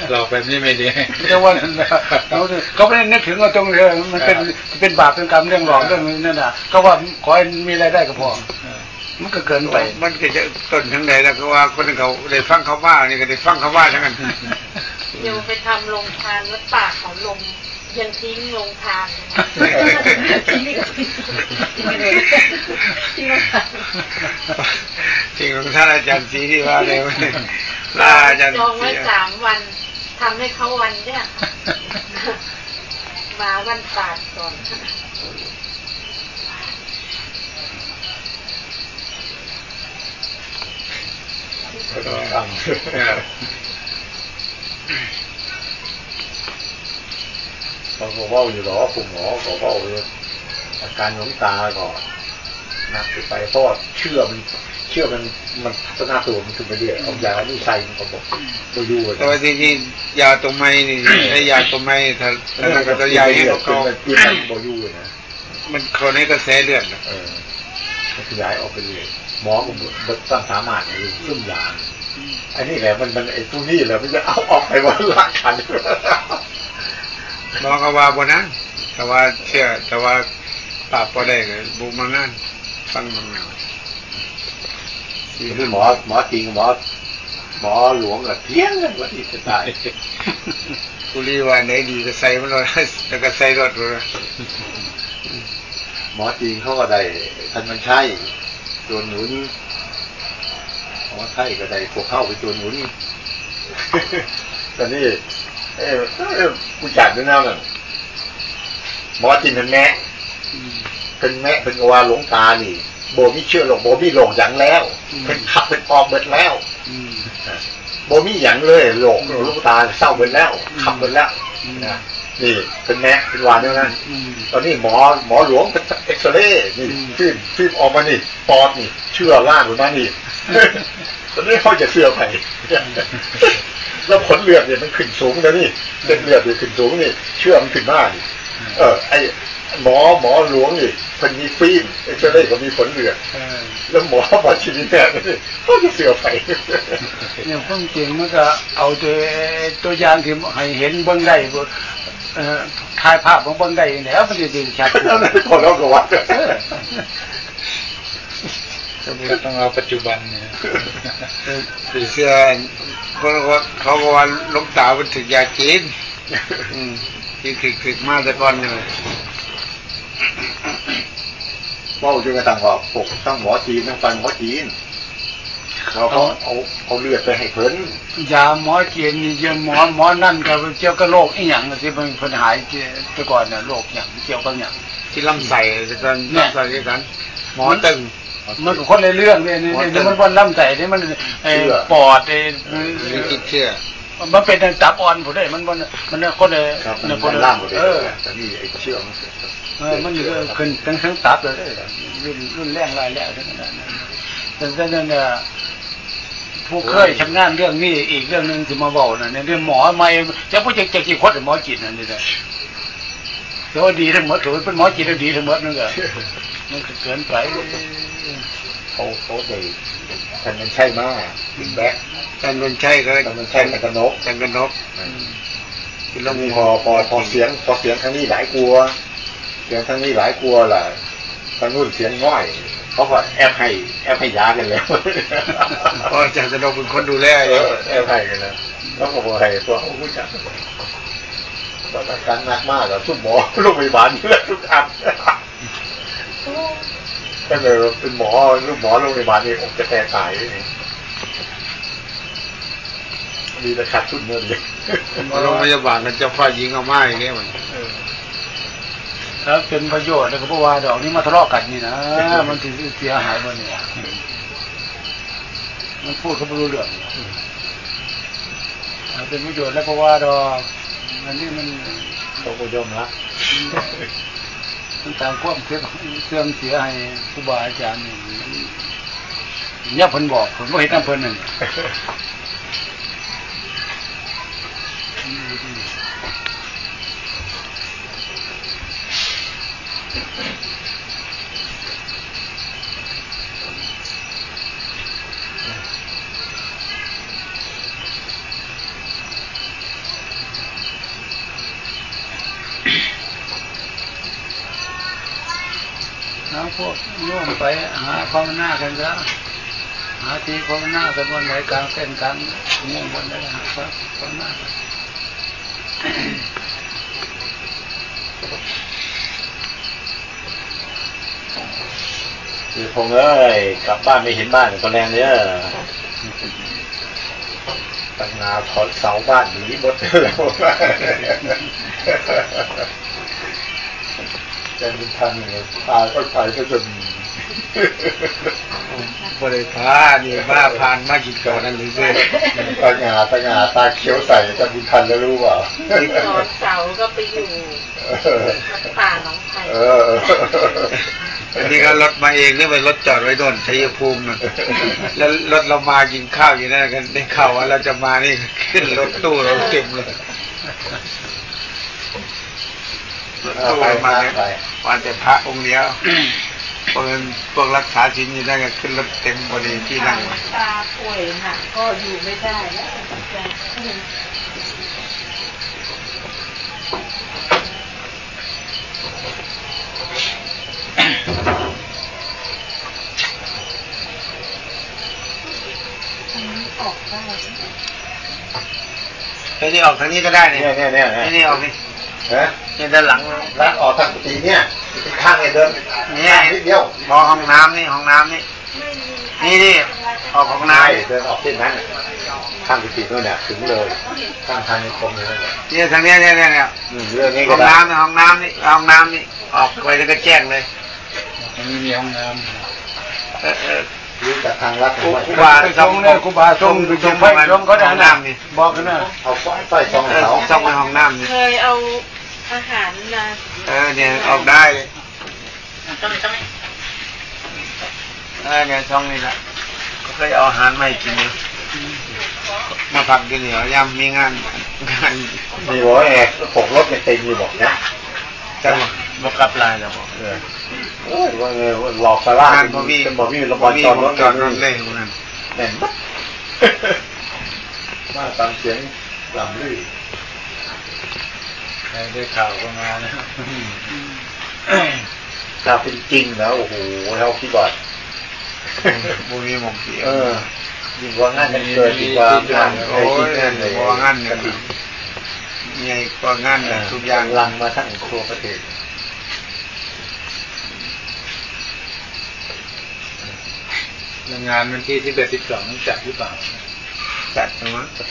หลอกแบบนี้ไม่ดีแต่ว่านั่นนะเขาเขาไม่ได้นึกถึงว่าตรงเรื่องมันเป็นเป็นบาปเป็นกรรมเรื่องหลอกเรื่องนั่นน่ะเขาว่าขอให้มีรายได้ก็พอมันก็เกินไป มันก็จะต้นทั้งใดแล้วก็ว่าคนเขาได้ฟังเขาว่านี่ก็ได้ฟังเขาว่าทั้งนั้นโยมไปทำโรงทานแล้วปากเขาลง ยังทิ้งโรงทานทิ้งไม่ทิ้งทิ้งไม่ทานจริงของท่านอาจารย์ศรีที่ว่าเลยลาอาจารย์จองศไว้รีสามวันทำให้เขาวันเนี่ยมาวันปาดก่อนตั้ง บางคนว่าอยู่หรอคุณหมอก็ว่าอยู่อาการหลงตาก่อนหนักไปเพราะว่าเชื่อมันเชื่อมันมันพัฒนาตัวมันขึ้นไปเรื่อยเอายานี่ใส่มันก็บอกตัวยู่แต่ว่าที่นี่ยาตัวไม้นี่ไอ้ยาตัวไม้ถ้าถ้ามันก็จะยาให้เขาเขากินมันบ่ยู่นะ มันเขาในกระแสเลือดนะเออมันขยายออกไปเรื่อยหมอก็บดตั้งสามารถเลยซึ่งยาอันนี้แหละมันมันไอ้ตัวนี้แหละมันจะเอาออกไปวันละขันห มอก็ว่าบนนั้นแต่ว่าเชื่อแต่ว่าปราบพอได้เลยบุมางานฟังบางแนวคือหมอหมอจริงหมอหมอหลวงกับเที่ยงกันวันที่จะตายกุลีว่าไหนดีก็ใส่มันเลยแล้วก็ใส่รถเลยหมอจริงเขาก็ได้ทันมันใช่ตัวหนุนหมอไทยก็ได้พวกเข้าไปตัวหนุนตอนนี้ เอ้เอ้ผู้จัดด้วยนะนั่นหมอจริงเป็นแม่เป็นแม่เป็นกว่าหลวงตานี่โบมีเชื่อหลงโบมีหลงอย่างแล้วเป็นขับเป็นปลอมเบิดแล้วอืมโบมีอย่างเลยหลงหลวงตาเศร้าเบิดแล้วขับเบิดแล้วนะนี่เป็นแม่เป็นวานด้วยนะอืมตอนนี้หมอหมอหลวงเป็นเอ็กซเรย์นี่อืมฟิล์มฟิล์มออกมานี่ปอดนี่ เชื่อล่างหรือมานี่ตอนนี้เขาจะเชื่อไป แล้วผลเลือดเนี่ยมันขึ้นสูงนะนี่เส้นเลือดเนี่ยขึ้นสูงนี่ เชื่อมันขึ้นมากนี่เออ ไอหมอหมอหลวงนี่มันมีฟิล์มเอ็กซเรย์ก็มีผลเลือดเออแล้วหมอบัชินีแพทย์นี่เขาจะเชื่อไปเนี่ยเพิ่งจริงมันก็เอาตัวตัวอย่างที่ให้เห็นเบื้องได้บ่เอ่อถ่ายภาพของเบื้องได้อย่างแล้วมันจะดีชัดนั่นเป็นคนเราก็วัด ต้องเอาปัจจุบันเนี่ยเสื้อคนว่าเขาก็ว่าหลูกตาเป็นถึกยาจีนอืมที่ถึกถึกมาแต่ก่อนเลยว่าจนกระทั่งว่าปกทั้งหมอจีนทั้งฟันหมอจีน เราก็เอาเอาเลือดไปให้เพิ่นยาหมอเจียนนี่ยาหมอหมอนั่นก็เกี่ยวกับโรคอีหยังที่มันเพิ่นหายแต่ก่อนน่ะโรคหยังเกี่ยวกับหยังที่ลำไส้แต่ก่อนลำไส้ด้วยกันหมอตึงมันก็คนในเรื่องเนี่ยนี่หมอนี่ตึงมันวันลำไส้นี่มันไอ้ปอดไอ้หรือติดเชื้อมันเป็นตับอ่อนผู้ใดมันมันมันคนในครับในมันคนล่างหมดเลเอยอแต่นี่ไอ้เชื่อมเออมันก็ขึ้นทั้งทั้งตับเลยรุ่นรุ่นแรงรายแล้วทั้งนั้น แต่แต่นั่นเนี่ยผู้เคยชำนาญเรื่องนี้อีกเรื่องหนึ่งที่มาบอกนะเนี่ยเรื่องหมอไม่จะพูดจะจะกี่คนหมอจิตนั่นนี่แหละแต่ว่าดีทั้งหมดถือเป็นหมอจิตแล้วดีทั้งหมดนั่นก็มันเกินไปเขาเขาเลยท่านมันใช่มากบิ๊กแบ็คแต่มันใช่ก็ท่านมันใช่แต่กระนกจังกันนกที่เราพอพอพอเสียง พอเสียงทางนี้หลายกลัว เสียงทางนี้หลายกลัวล่ะทางนู้นเสียงน้อย เขาก็แอบให้แอบให้ยากันแล้วเพราะจังกันนกเป็นคนดูแลเอเองอแอบให้กันแล้วแล้วก็บอกให้ตัวเขาผู้จัดตอนอาการหนักมากอะทุกหมอโรงพยาบาลเลือดทุกอันก็เลยเป็นหมอลูกหมอโรงพยาบาลนี่อกจะแตกตายนี่มีแต่ขาดทุนเงินเลยโรงพยาบาลนั้นเจะฝ่ายหญิงเอาไม้อย่างเงี้ยมันเออ แล้วเป็นประโยชน์แล้วก็เพราะว่าดอกนี้มาทะเลาะกันนี่นะมันถึงเสียหายมันเนี่ยมันพูดเขาไม่รู้เรื่องเป็นประโยชน์แล้วเพราะว่าดอกอันนี้มันเขาก็ยอมรับมันตามความเสื่อมเสื่อมเสียให้ครูบาอาจารย์นี่เนี่ยเพิ่นบอกผมก็เห็นน้ำเพิ่นนั่น แล้วพวกโย่มไปหาภาวนากันซะหาที่ภาวนากันวันไหนกลางเต้นกลางง่วงวันไหนหาพระภาวนากัน คือคงเอ้ยกลับบ้านไม่เห็นบ้านก็แรงเนี่ยตั้งนาถอดเสาบ้านหนีหมดแล้วจะมีทันเนี่ยพาก็ไปก็จนบริพานี่มาผ่านมากินก่อนนั่นหรือเปล่าตางาตางาตาเขียวใสจะบุญทันแล้วรู้เปล่าตอนเสาร์ก็ไปอยู่วัดป่าหนองไผ่เอออันนี้ก็รถมาเองนี่ไปรถจอดไว้โดนชัยภูมินะแล้วรถเรามากินข้าวอยู่นั่นกันได้ข่าวว่าเราจะมานี่ขึ้นรถตู้เราเต็มเลยรถตู้ไปมาไปมาแต่พระองค์เดียวพวกนั้นพวกรักษาศีลอยู่นั่นก็ขึ้นรถเต็มพอดีที่นั่งตาป่วยหนักก็อยู่ไม่ได้แล้วจะออก ได้ไอ้นี่ออกทางนี้ก็ได้เนี่ยเนี่ยเนี่ยเนี่ยไอ้นี่ออกนี่นะเนี่ยด้านหลังแล้วออกทางกุฏิเนี่ยกุฏิข้างเนี่ยเดินเนี่ยนิดเดียวมองห้องน้ำนี่ห้องน้ำนี่นี่นี่ออกห้องน้นายเดินออกเส้นนั้นน่ะข้างกุฏินู่นเนี่ยถึงเลยข้างทางนิคมเลยนั่นแหละำเนี่ยทางเนี้ยเนี่ยเนี่ยเนี่ยอืมเรื่องนี้ห้ก็องได้น้ำนี่ห้องน้ำนี่ห้องน้ำนี่ออกไปแล้วก็แจ้งเลย มันมีมีห้องน้เออเออรู้จากทางลัดครูไว้ครูำบาไปชงเนี่ยครูบาชงไปชงไปชงเขาได้นะบอกกันนะเอาสร้อยสร้อยซองเออเขาช่องไปห้องน้ำนี่เคยเอาอาหารมาเออเนี่ยออกได้เลยต้องต้องเออเนี่ยช่องนี่แหละก็เคยเอาอาหารมาให้กินอยู่มาพักกินเหนียวยำมีงานงานมีบอกว่าไงผมรถเนี่ยเต็มอยู่บอกนะจังหวะ บอกกลับลายแล้วบอกเออโอ้ยว่าไงว่าหลอกซาร่างานบ่มีเป็นบ่มีระบ่บายมีจอดรถจอดรถเลยพวกนั้นแน่นปั๊บมาตามเสียงลำลื่นได้ข่าวก็มานะถ้าเป็นจริงแล้วโอ้โหเราคิดว่าบ่มีหมองเสียเออยิ่งกว่างานกันเกิดยิ่งกว่างานโอ้ยงานเลยบ่ว่างานเนี่ยใหญ่กว่างานเลยทุกอย่างลังมาทั้งครัวประเทศ แล้ว งานวันที่ที่เบ็ดสิบสองจัดหรือเปล่าจัดนะมั้งจั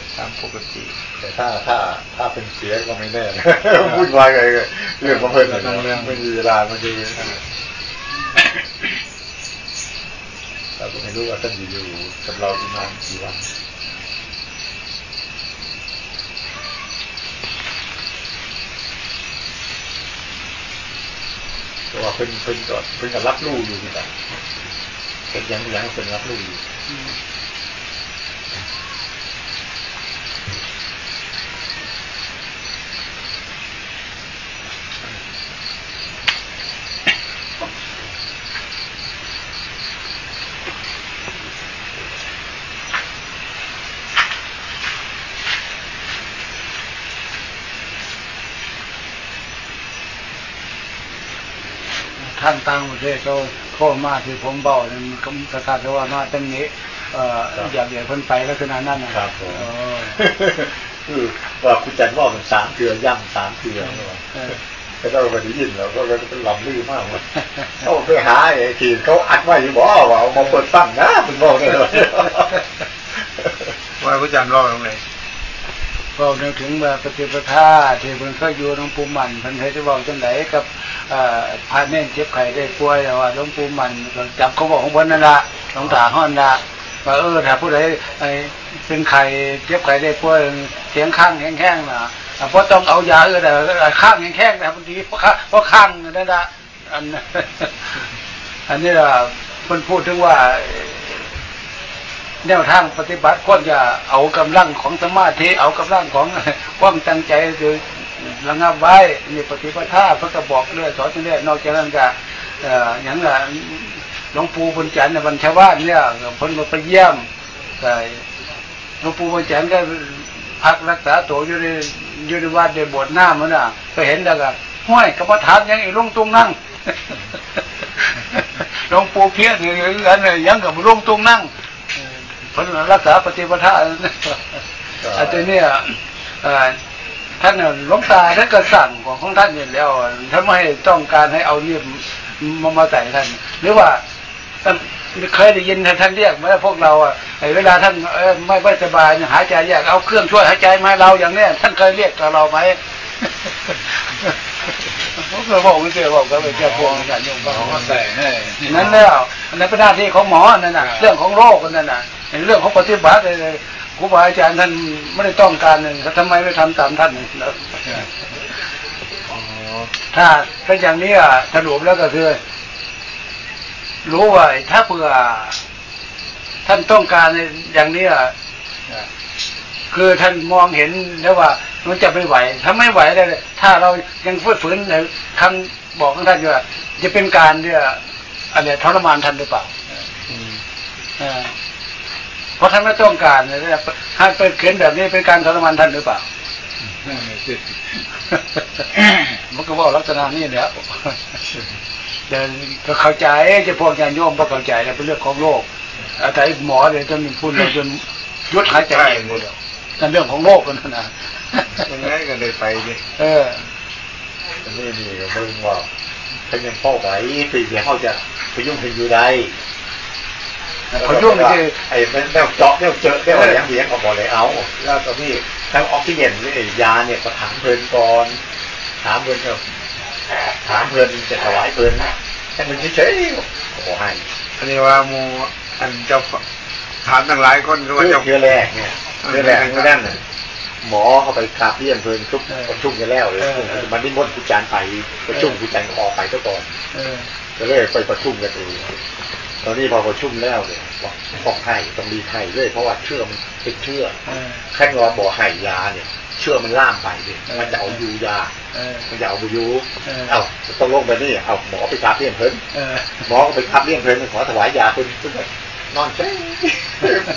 ดตามปกติ แต่ถ้าถ้าถ้าเป็นเสียก็ไม่แน่นะวุ่นวายกันเลยเรื่องของเพิ่นน่ะนะไม่มีเวลามาดูเราก็ไม่รู้ว่าท่านอยู่กับเราอีกนานกี่วัน ต่ว่าเพิ่นเพิ่นก็เพิ่นก็รับรู้อยู่นี่แหละเป็นยังยังเพิ่นรับรู้อยู่ ท่านต่างประเทศก็โค้มาที่ผมเบาเนี่ยมันก็ประกาศว่ามาตั้งนี้เอ่ออยากอยากเพิ่นไปลักษณะนั้นนะครับผมเออคือว่าคุณจันว่ามันสามเกลือย่ำสามเกลือเออแต่เราไม่ได้ยินเราก็เลยเป็นลำลือมากเลยเขาไปหาไอ้ที่เขาอัดไว้อยู่บ่ว่าเอามาเปิดฟังนะคุณบอกเลยว่าพระอาจารย์รอดตรงไหน ก็นึกถึงแบบปฏิปทาที่เพิ่นเคยอยู่หลวงปู่มันเพิ่นเคยจะบอกจังไดกับพระเน่นเจ็บไข้ได้ป่วยแต่ว่าหลวงปู่มันจับเขาบอกของเพิ่นนั่นละหลวงตาฮ้อนละว่าเออถ้าผู้ใดไอ้เป็นไข้เจ็บไข้ได้ป่วยเสียงข้างแห้งๆน่ะอะบ่ต้องเอายาเออแต่ข้างแห้งๆนะบางทีเพราะข้างเพราะข้างนั่นน่ะอันอันนี้ล่ะเพิ่นพูดถึงว่า แนวทางปฏิบัติควรจะเอากำลังของสมาธิเอากำลังของความตั้งใจคือระงับไว้นี่ปฏิปทาเพื่อก็บอกเรื่อยสอนเรื่อยนอกจากนั้นก็อ่ออย่างละหลวงปู่บุญจันทร์ในบรรชาวบ้านเนี่ยพิ่นมาไปเยี่ยมก็หลวงปู่บุญจันทร์ก็พักรักษาตัวอยู่ในอยู่ในวัดในโบสถ์หน้ามันน่ะ ก็เห็นแล้วก็ห้วยกรรมฐานยังอีลุงตุงนั่งหลวงปู่เพี้ยนอย่างนั้นเลยยังกับลุงตุงนั่ง เพิ่นรักษาปฏิปทาอันนี้เนี่ยเอ่อท่านน่ะหลวงตาท่านก็สั่งของของท่านอยู่แล้วท่านไม่ให้ต้องการให้เอาเนี่ยมามาใส่ท่าน หรือว่าท่านเคยได้ยินท่านเรียกไหมพวกเราอะไอ้เวลาท่านเอ้ยไม่ไม่สบายเนี่ยหายใจยากเอาเครื่องช่วยหายใจมาให้เราอย่างเนี้ยท่านเคยเรียกกับเราไหมผมเคยบอกไม่เคยบอกก็เป็นแค่พวงอย่างโยมหมบ้าอก็ใส่ให้นั่นแล้วอันนั้นเป็นหน้าที่ของหมอนั่นน่ะ เรื่องของโรคนั่นน่ะ เป็นเรื่องของปฏิบัติเลยครูบาอาจารย์ท่านไม่ได้ต้องการเลยทำไมไม่ทำตามท่านนะถ้าเป็นอย่างนี้อะสรุปแล้วก็คือ รู้ว่าถ้าเผื่อท่านต้องการในอย่างนี้อะคือท่านมองเห็นแล้วว่ามันจะไม่ไหว ถ้าไม่ไหวเลยถ้าเรายังฝืนฝืนในคำบอกของท่านอยู่ว่าจะเป็นการเนี่ยอะไรทรมานท่านหรือเปล่า เออเพราะท่านไม่ต้องการเนี่ยท่านเป็นเขียนแบบนี้เป็นการทรมานท่านหรือเปล่านั่นน่ะสิมันก็ว่าลักษณะนี้แหล้วเดินก็เข้าใจจะพวกญาติโยมก็เข้าใจแล้วเป็นเรื่องของโลกอาศัยหมอเลยจนพูดเราจนยุดหายใจเองหมดแล้วนั่นเรื่องของโลกกันนะยังไงก็ได้ไปดิเอออันนี้นี่ก็เบิ่งว่าเป็นยังพ่อไหวปีเดียวเขาจะพยุ่งเป็นอยู่ใด เขายุ่งไม่ใช่ไอ้เป็นแนวเจาะแนวเจอแนวเลี้ยงเลี้ยงก็บอกเลยเอาแล้วตอนนี้ทั้งออกซิเจนหรือไอ้ยาเนี่ยก็ถามเพลินก่อนถามเพลินก็ถามเพลินจะถวายเพลินให้มันเฉยๆขอให้อันนี้ว่าหมูอันเจ้าถามตั้งหลายคนก็ว่าเรื่อเจ้างเชื้อแรกเนี่ยเชื้อแรกไม่นั่นน่ะหมอเขาไปกราบเรียนเพลินทุกประชุมกันแล้วเลยมันนิมนต์ผู้จารย์ไปประชุมผู้จารย์ออกไปซะก่อนเออก็เลยไปประชุมกันเอง ตอนนี้พอประชุมแล้วเนี่ยบอกต้องให้ต้องมีให้ด้วยเพราะว่าเชื่อมันเป็นเชื่อเออแค่งอบอกให้ยาเนี่ย เชื่อมันล่ามไปเนี่ยมันจะเอายูยาเออมันจะเอาไปยูเออเอ้าต้องลงไปนี่เอาหมอไปกราบเรียนเพิ่นเออหมอก็ไปกราบเรียนเพิ่นขอถวายยาเพิ่นเพิ่นก็นอนเฉย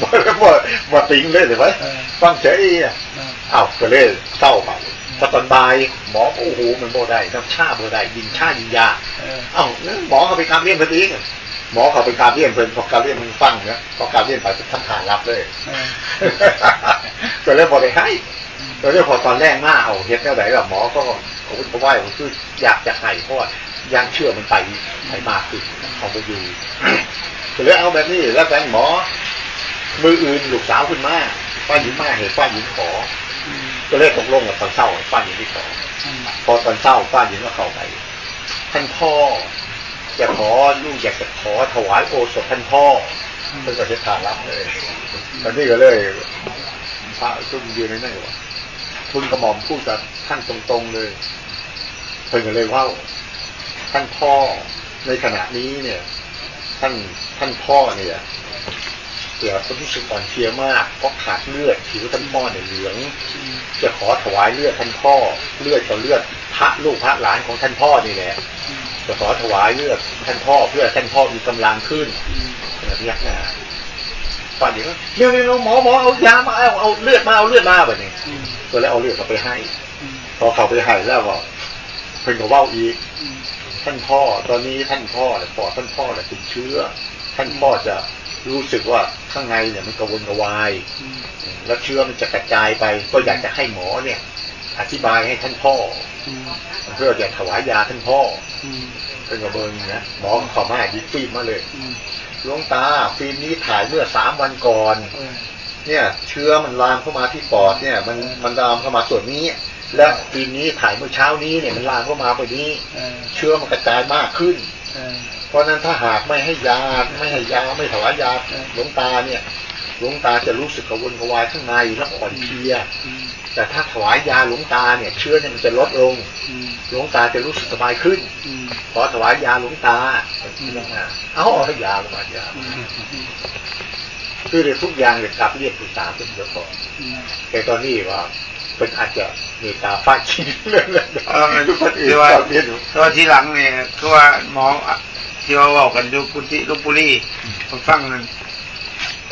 บ่บ่บ่ติงเลยเดี๋ยวไว้เออฟังเฉยอะเออเอ้าก็เลยเศร้าไปพอตอนบ่ายหมอก็โอ้โหมันโบได้น้ำชาโบได้ยินชายินยาเออเอ้าหมอเขาไปกราบเรียนเพิ่นอีก หมอเขาไปกราบเรียนเพิ่นพอกราบเรียนมันฟังนะพอกราบเรียนไปทำขานรับเลยเออก็เลยบอกไปให้ก็เลยพอตอนแรกหน้าเอาเฮ็ดแนวไหนล่ะหมอก็ผมก็ว่าผมคืออยากจะให้เพราะว่ายังเชื่อมันไปไปมากขึ้นเอาไปอยู่ก็เลยเอาแบบนี้แล้วแฟนหมอ มืออื่นลูกสาวขึ้นมาป้าหญิงมาเห็นป้าหญิงขอก็เลยตกลงกับตอนเศร้าป้าหญิงที่ขอพอตอนเศร้าป้าหญิงก็เข้าไปท่านพ่อ จะขอลูกอยากจะขอถวายโอสถท่านพ่อเพิ่นก็เฮ็ดทานรับเลยตอนนี้ก็เลยพระซุ่มยืนในนั่นว่าทุนกระหม่อมพูดกับท่านตรงๆเลยเพิ่นก็เลยว่าท่านพ่อในขณะนี้เนี่ย ท่านท่านพ่อเนี่ยเกิดคนที่สึกอ่อนเพลียมากเพราะขาดเลือดผิวท่านพ่อเนี่ยเหลือง จะขอถวายเลือดท่านพ่อ เลือดกับเลือดพระลูกพระหลานของท่านพ่อนี่แหละ จะขอถวายเลือดท่านพ่อเพื่อท่านพ่อมีกำลังขึ้นแบบนี้นะป่านเดี๋ยวก็เดี๋ยวเดี๋ยหมอหมอเอายามาเอาเอาเลือดมาเอาเลือดมาแบบนี้ก็เลยเอาเลือดเขาไปให้ พอเขาไปให้แล้วก็เพิ่นก็ว่าอีก ท่านพ่อตอนนี้ท่านพ่อเนี่ยปอดท่านพ่อเนี่ยติดเชื้อ ท่านพ่อจะรู้สึกว่าข้างในเนี่ยมันกระวนกระวาย แล้วเชื้อมันจะกระจายไป ก็อยากจะให้หมอเนี่ย อธิบายให้ท่านพ่อเพื่อจะถวายยาท่านพ่อเป็นกระเบิงนะหมอขอมาหยิบฟิล์มมาเลยหลวงตาฟิล์มนี้ถ่ายเมื่อสามวันก่อนเนี่ย เชื้อมันลามเข้ามาที่ปอดเนี่ย มันมันลามเข้ามาส่วนนี้ และฟิล์มนี้ถ่ายเมื่อเช้านี้เนี่ยมันลามเข้ามาไปนี้เชื้อมันกระจายมากขึ้นเพราะฉะนั้นถ้าหากไม่ให้ยาไม่ให้ยาไม่ถวายยาหลวงตาเนี่ยหลวงตาจะรู้สึกกระวนกระวายข้างในแล้วอ่อนเพลีย แต่ถ้าถวายยาหลวงตาเนี่ยเชื้อเนี่ยมันจะลดลงหลวงตาจะรู้สึกสบายขึ้นขอถวายยาหลวงตาเอาเอาให้ยาลงมายาคือเดี๋ยวทุกอย่างเลยกลับเรียกปรึกษาเป็นเดี๋ยวก่อนแต่ตอนนี้ว่าเป็นอาจจะเมตตาฟาดชิ้นเรื่องนั้นเออมันทุกคนอื่นที่ว่าเรียนอยู่ที่ว่าทีหลังเนี่ยคือว่าหมอที่ว่าบอกกันอยู่กุฏิลบบุรีผมฟังนั่น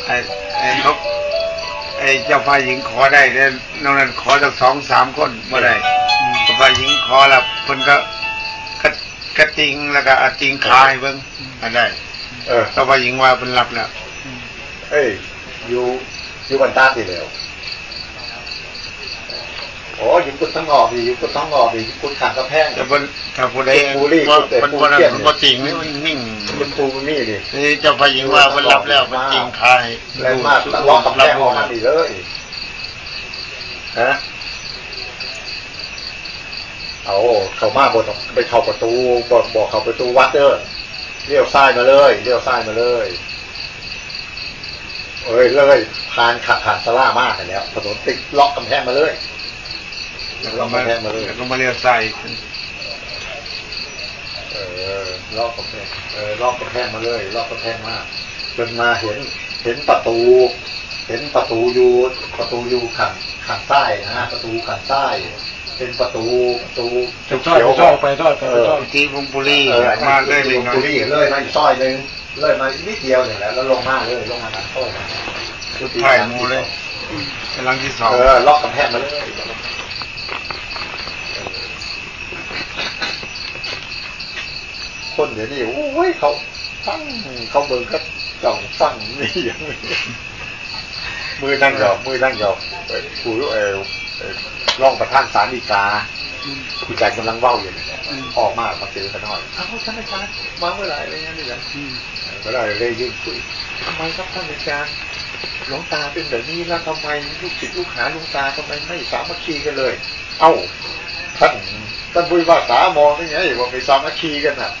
ไอ้ไอ้เขา ไอ้เจ้าฝ่ายหญิงขอได้แต่นอกนั้นขอจากสองสามคนไม่ได้เจ้าฝ่ายหญิงขอแล้วคนก็กระกระติงแล้วก็อาติงคายเบิ้งอันได้เออเจ้าฝ่ายหญิงว่าเป็นรับแล้วเอ้ยอยู่อยู่บันตาสิแล้ว โอ้อยู่กุดทั้งออกดีอยู่กุดทั้งออกดีอยู่กุดขางกระแพงแต่บนถ้าผู้ใดบุรีว่าแต่มันผู้วันนั้นเชี่ยนมันบ่ติงนี่มันนิ่งมันปูมันนี่ดินี่เจ้าฝ่ายหญิงว่ามันรับแล้วมันติงคายแรงมากตะล็อกกับแพงออกมาดีเลยฮะเอาเขามาบนไปเข้าประตูบอกบอกเข้าประตูวัดเด้อเลี้ยวซ้ายมาเลยเลี้ยวซ้ายมาเลยเอ้ยเลยผ่านขาดผ่านสลามากแล้วถนนติดล็อกกำแพงมาเลยแล้วล็ก็อกมากำแพงมาเลยแล้วก็มาเรียกใส่เออล็อกกำแพงเออล็อกกำแพงมาเลยล็อกกำแพงมากจนมาเห็นเห็นประตู เห็นประตูอยู่ประตูอยู่ข้างข้างใต้นะฮะประตูข้างใต้เป็นประตูประตูไปทอดไปทอดไปทอดไปทอดที่พงปุรีเออมาเลยเลยลงนะปุรีเลยมาอีกซอยหนึ่งเลยมานิดเดียวเนี่ยแหละแล้วลงมาเลยลงมาทางโต้งไผ่หมูเลยกำลังที่สองเออล็อกกำแพงมาเลย คนเดี๋ยวนี้โอ้ยเขาฟังเขาเบิ่งก็จ้องฟังนี่อย่างนี้มือนั่งหยอกมือนั่งหยอกเอ่อผู้เออเอ่อรองประธานศาลฎีกาผู้ใจกำลังเว้าอยู่เนี่ยออกมามาเจอกันหน่อยอ้าวท่านอาจารย์มาเมื่อไหร่อะไรเงี้ยนี่แหละก็ได้เลยยืนคุยทำไมครับท่านอาจารย์หลวงตาเป็นแบบนี้แล้วทำไมลูกศิษย์ลูกหาหลวงตาทำไมไม่สามัคคีกันเลย เอ้าท่านท่านบุญวาสามองได้ไงว่าไปสามัคคีกันอะ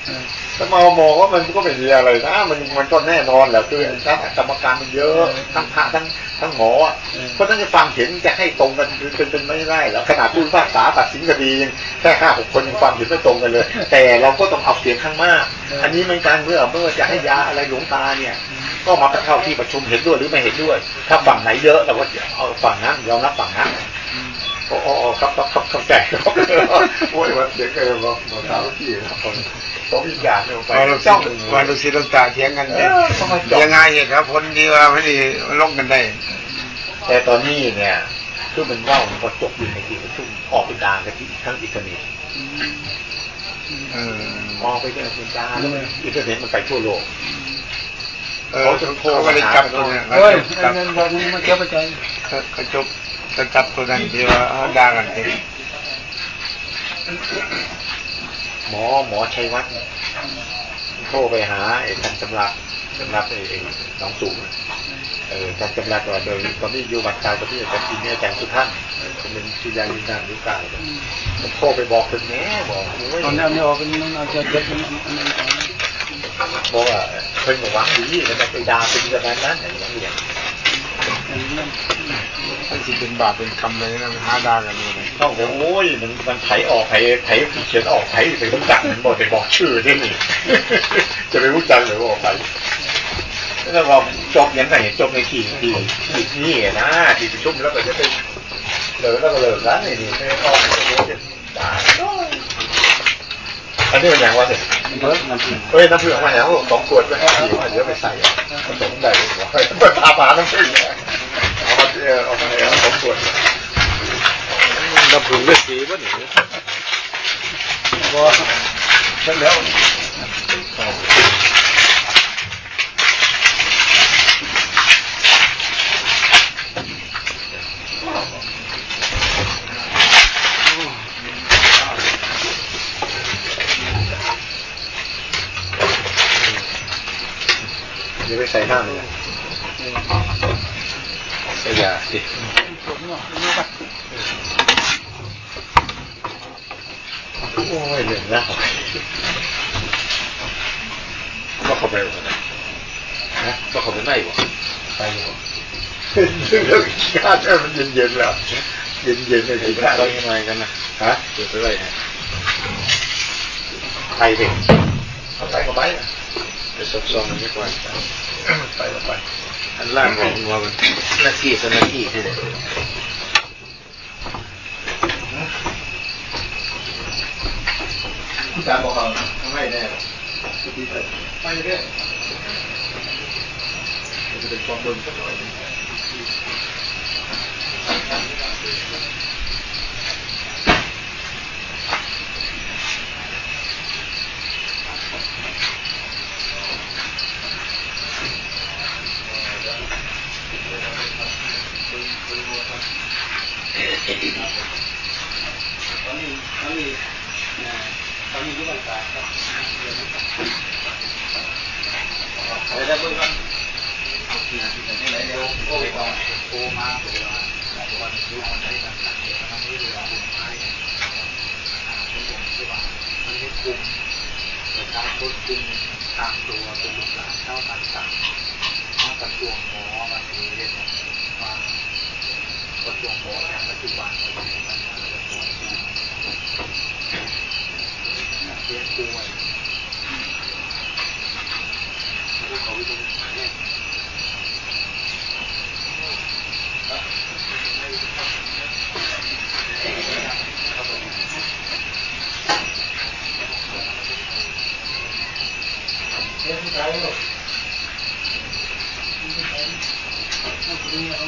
ถ้ามามองว่ามันก็ไม่มีอะไรนะมันมันก็แน่นอนแหละคือทั้งกรรมการมันเยอะทั้งพระทั้งทั้งหมออะเพราะฉะนั้นจะฟังเห็นจะให้ตรงกันเป็นเป็นไม่ได้แล้วขนาดผู้พิพากษาตัดสินคดียังแค่ห้าหกคนยังฟังเห็นไม่ตรงกันเลย แต่เราก็ต้องเอาเสียงข้างมาก อันนี้เหมันการเมื่อเมื่อจะให้ยาอะไรหลวงตาเนี่ย ก็มาเข้าที่ประชุมเห็นด้วยหรือไม่เห็นด้วย ถ้าฝั่งไหนเยอะเราก็เอาฝั่งนั้นยอมรับฝั่งนั้น โอ้โอ้ครับครับครับครับแก่ครับโอ้ยว่าเดี๋ยวก็มามาถามที่นะครับต้องมีการเนี่ยไปพอเราจ้องพอเราศิลปาเถียงกันเนี่ยยังไงเหตุครับผลที่ว่าไม่ด้ลงกันได้ แต่ตอนนี้เนี่ยคือมันว่ามันก็จบอยู่ในที่ประชุมออกไปด่ากันที่ทั้งอินเทอร์เน็ตเออออกไปเป็นเป็นด่าอินเทอร์เน็ตมันไปทั่วโลกเออเขาก็เลยจับตัวเนี่ยเฮ้ยจัเงินเงินเงินมาเก็บไปใจเขาจบเขาจันั้นที่ว่าเขาด่ากันเองหมอหมอชัยวัฒน์เนี่ยโทรไปหาไอ้ท่านจำรักจำรักไอ้ไอ้หน้องสูงน่ะเออท่านจำรักว่าโดยตอนนี้อยู่บัตรกลางประเทศอาจารย์อินเนี่ยอาจารย์สุท่านเป็นชิยายินนานหรือกลางผมโทรไปบอกถึงแม่บอกโอ้ยตอนนี้อันนี้ออกเป็นเอาจะเก็บเป็นอันนี้ก่อนบอกว่าเพิ่นบอกหวังดีมันจะไปด่าเป็นแบบนั้นอย่างนี้อย่างอันนี้ นั่นสิเป็นบาปเป็นกรรมเลยนะหาดากันเลยน้องบอกโอ้ยมันมันไถออกไถไถเขียนออกไถไปรู้จักมันบอกไปบอกชื่อได้นี่จะไปรู้จักหรือว่าออกไถแล้วก็จบยังไงจบในที่ที่ที่นี่นะที่ประชุมแล้วก็จะไปเลยแล้วก็เลยร้านนี่นี่ไม่ต้องไม่รู้จะด่า อันนี้เป็นอย่างว่าเนี่ยเฮ้ยน้ำผึ้งมาแล้วสองขวดไปให้ดีว่าเดี๋ยวไปใส่ผสมได้หัวมันพาพาน้ำผึ้งเอามาเอามาแล้วสองขวดน้ำผึ้งฤาษีป่ะหนิบ่เสร็จแล้ว เดี๋ยวไปใส่น้ำเลยใส่ยาดิโอ้ยเหนื่อยแล้วว่าเขาไปวะนะว่าเขาไปไหนวะไปวะเรื่องขี้ข้าเจ้ามันเย็นๆแล้ว เย็นๆเลยขี้ข้าเรายังไงกันนะฮะเกิดไปไรเนี่ยไปสิเอาไปก็ไป ไปซับซ้อนมันไม่กว่าไปก็ไปอันล่างของว่ามันหน้าที่สหน้าที่ที่เด็ดผู้ชายบอกเขาไม่แน่ไปเรื่อยจะเป็นความดุสักหน่อยตอนนี้ตอนนี้ตอนนี้ยุบการครับไปแล้วเบิ่งกันที่ที่ไหนเดี๋ยวโอ้ยก่อนโอ้มาเวลาวันยุบได้ต่างๆเดี๋ยวมันไม่เวลาบุญไม้ที่ผมที่ว่ามันไม่คุมประชาช นคุมตามตัวเป็นลูกหลานเจ้าต่างๆมากระทรวงหมอมาทีเรียน ระทรวงหมออย่างปัจจุบันเราอยู่ในปัญหาเรื่องของเสียป่วยแล้วเขาวิจารณ์เนี่ยเสียใจหรอกนี่เขาบอก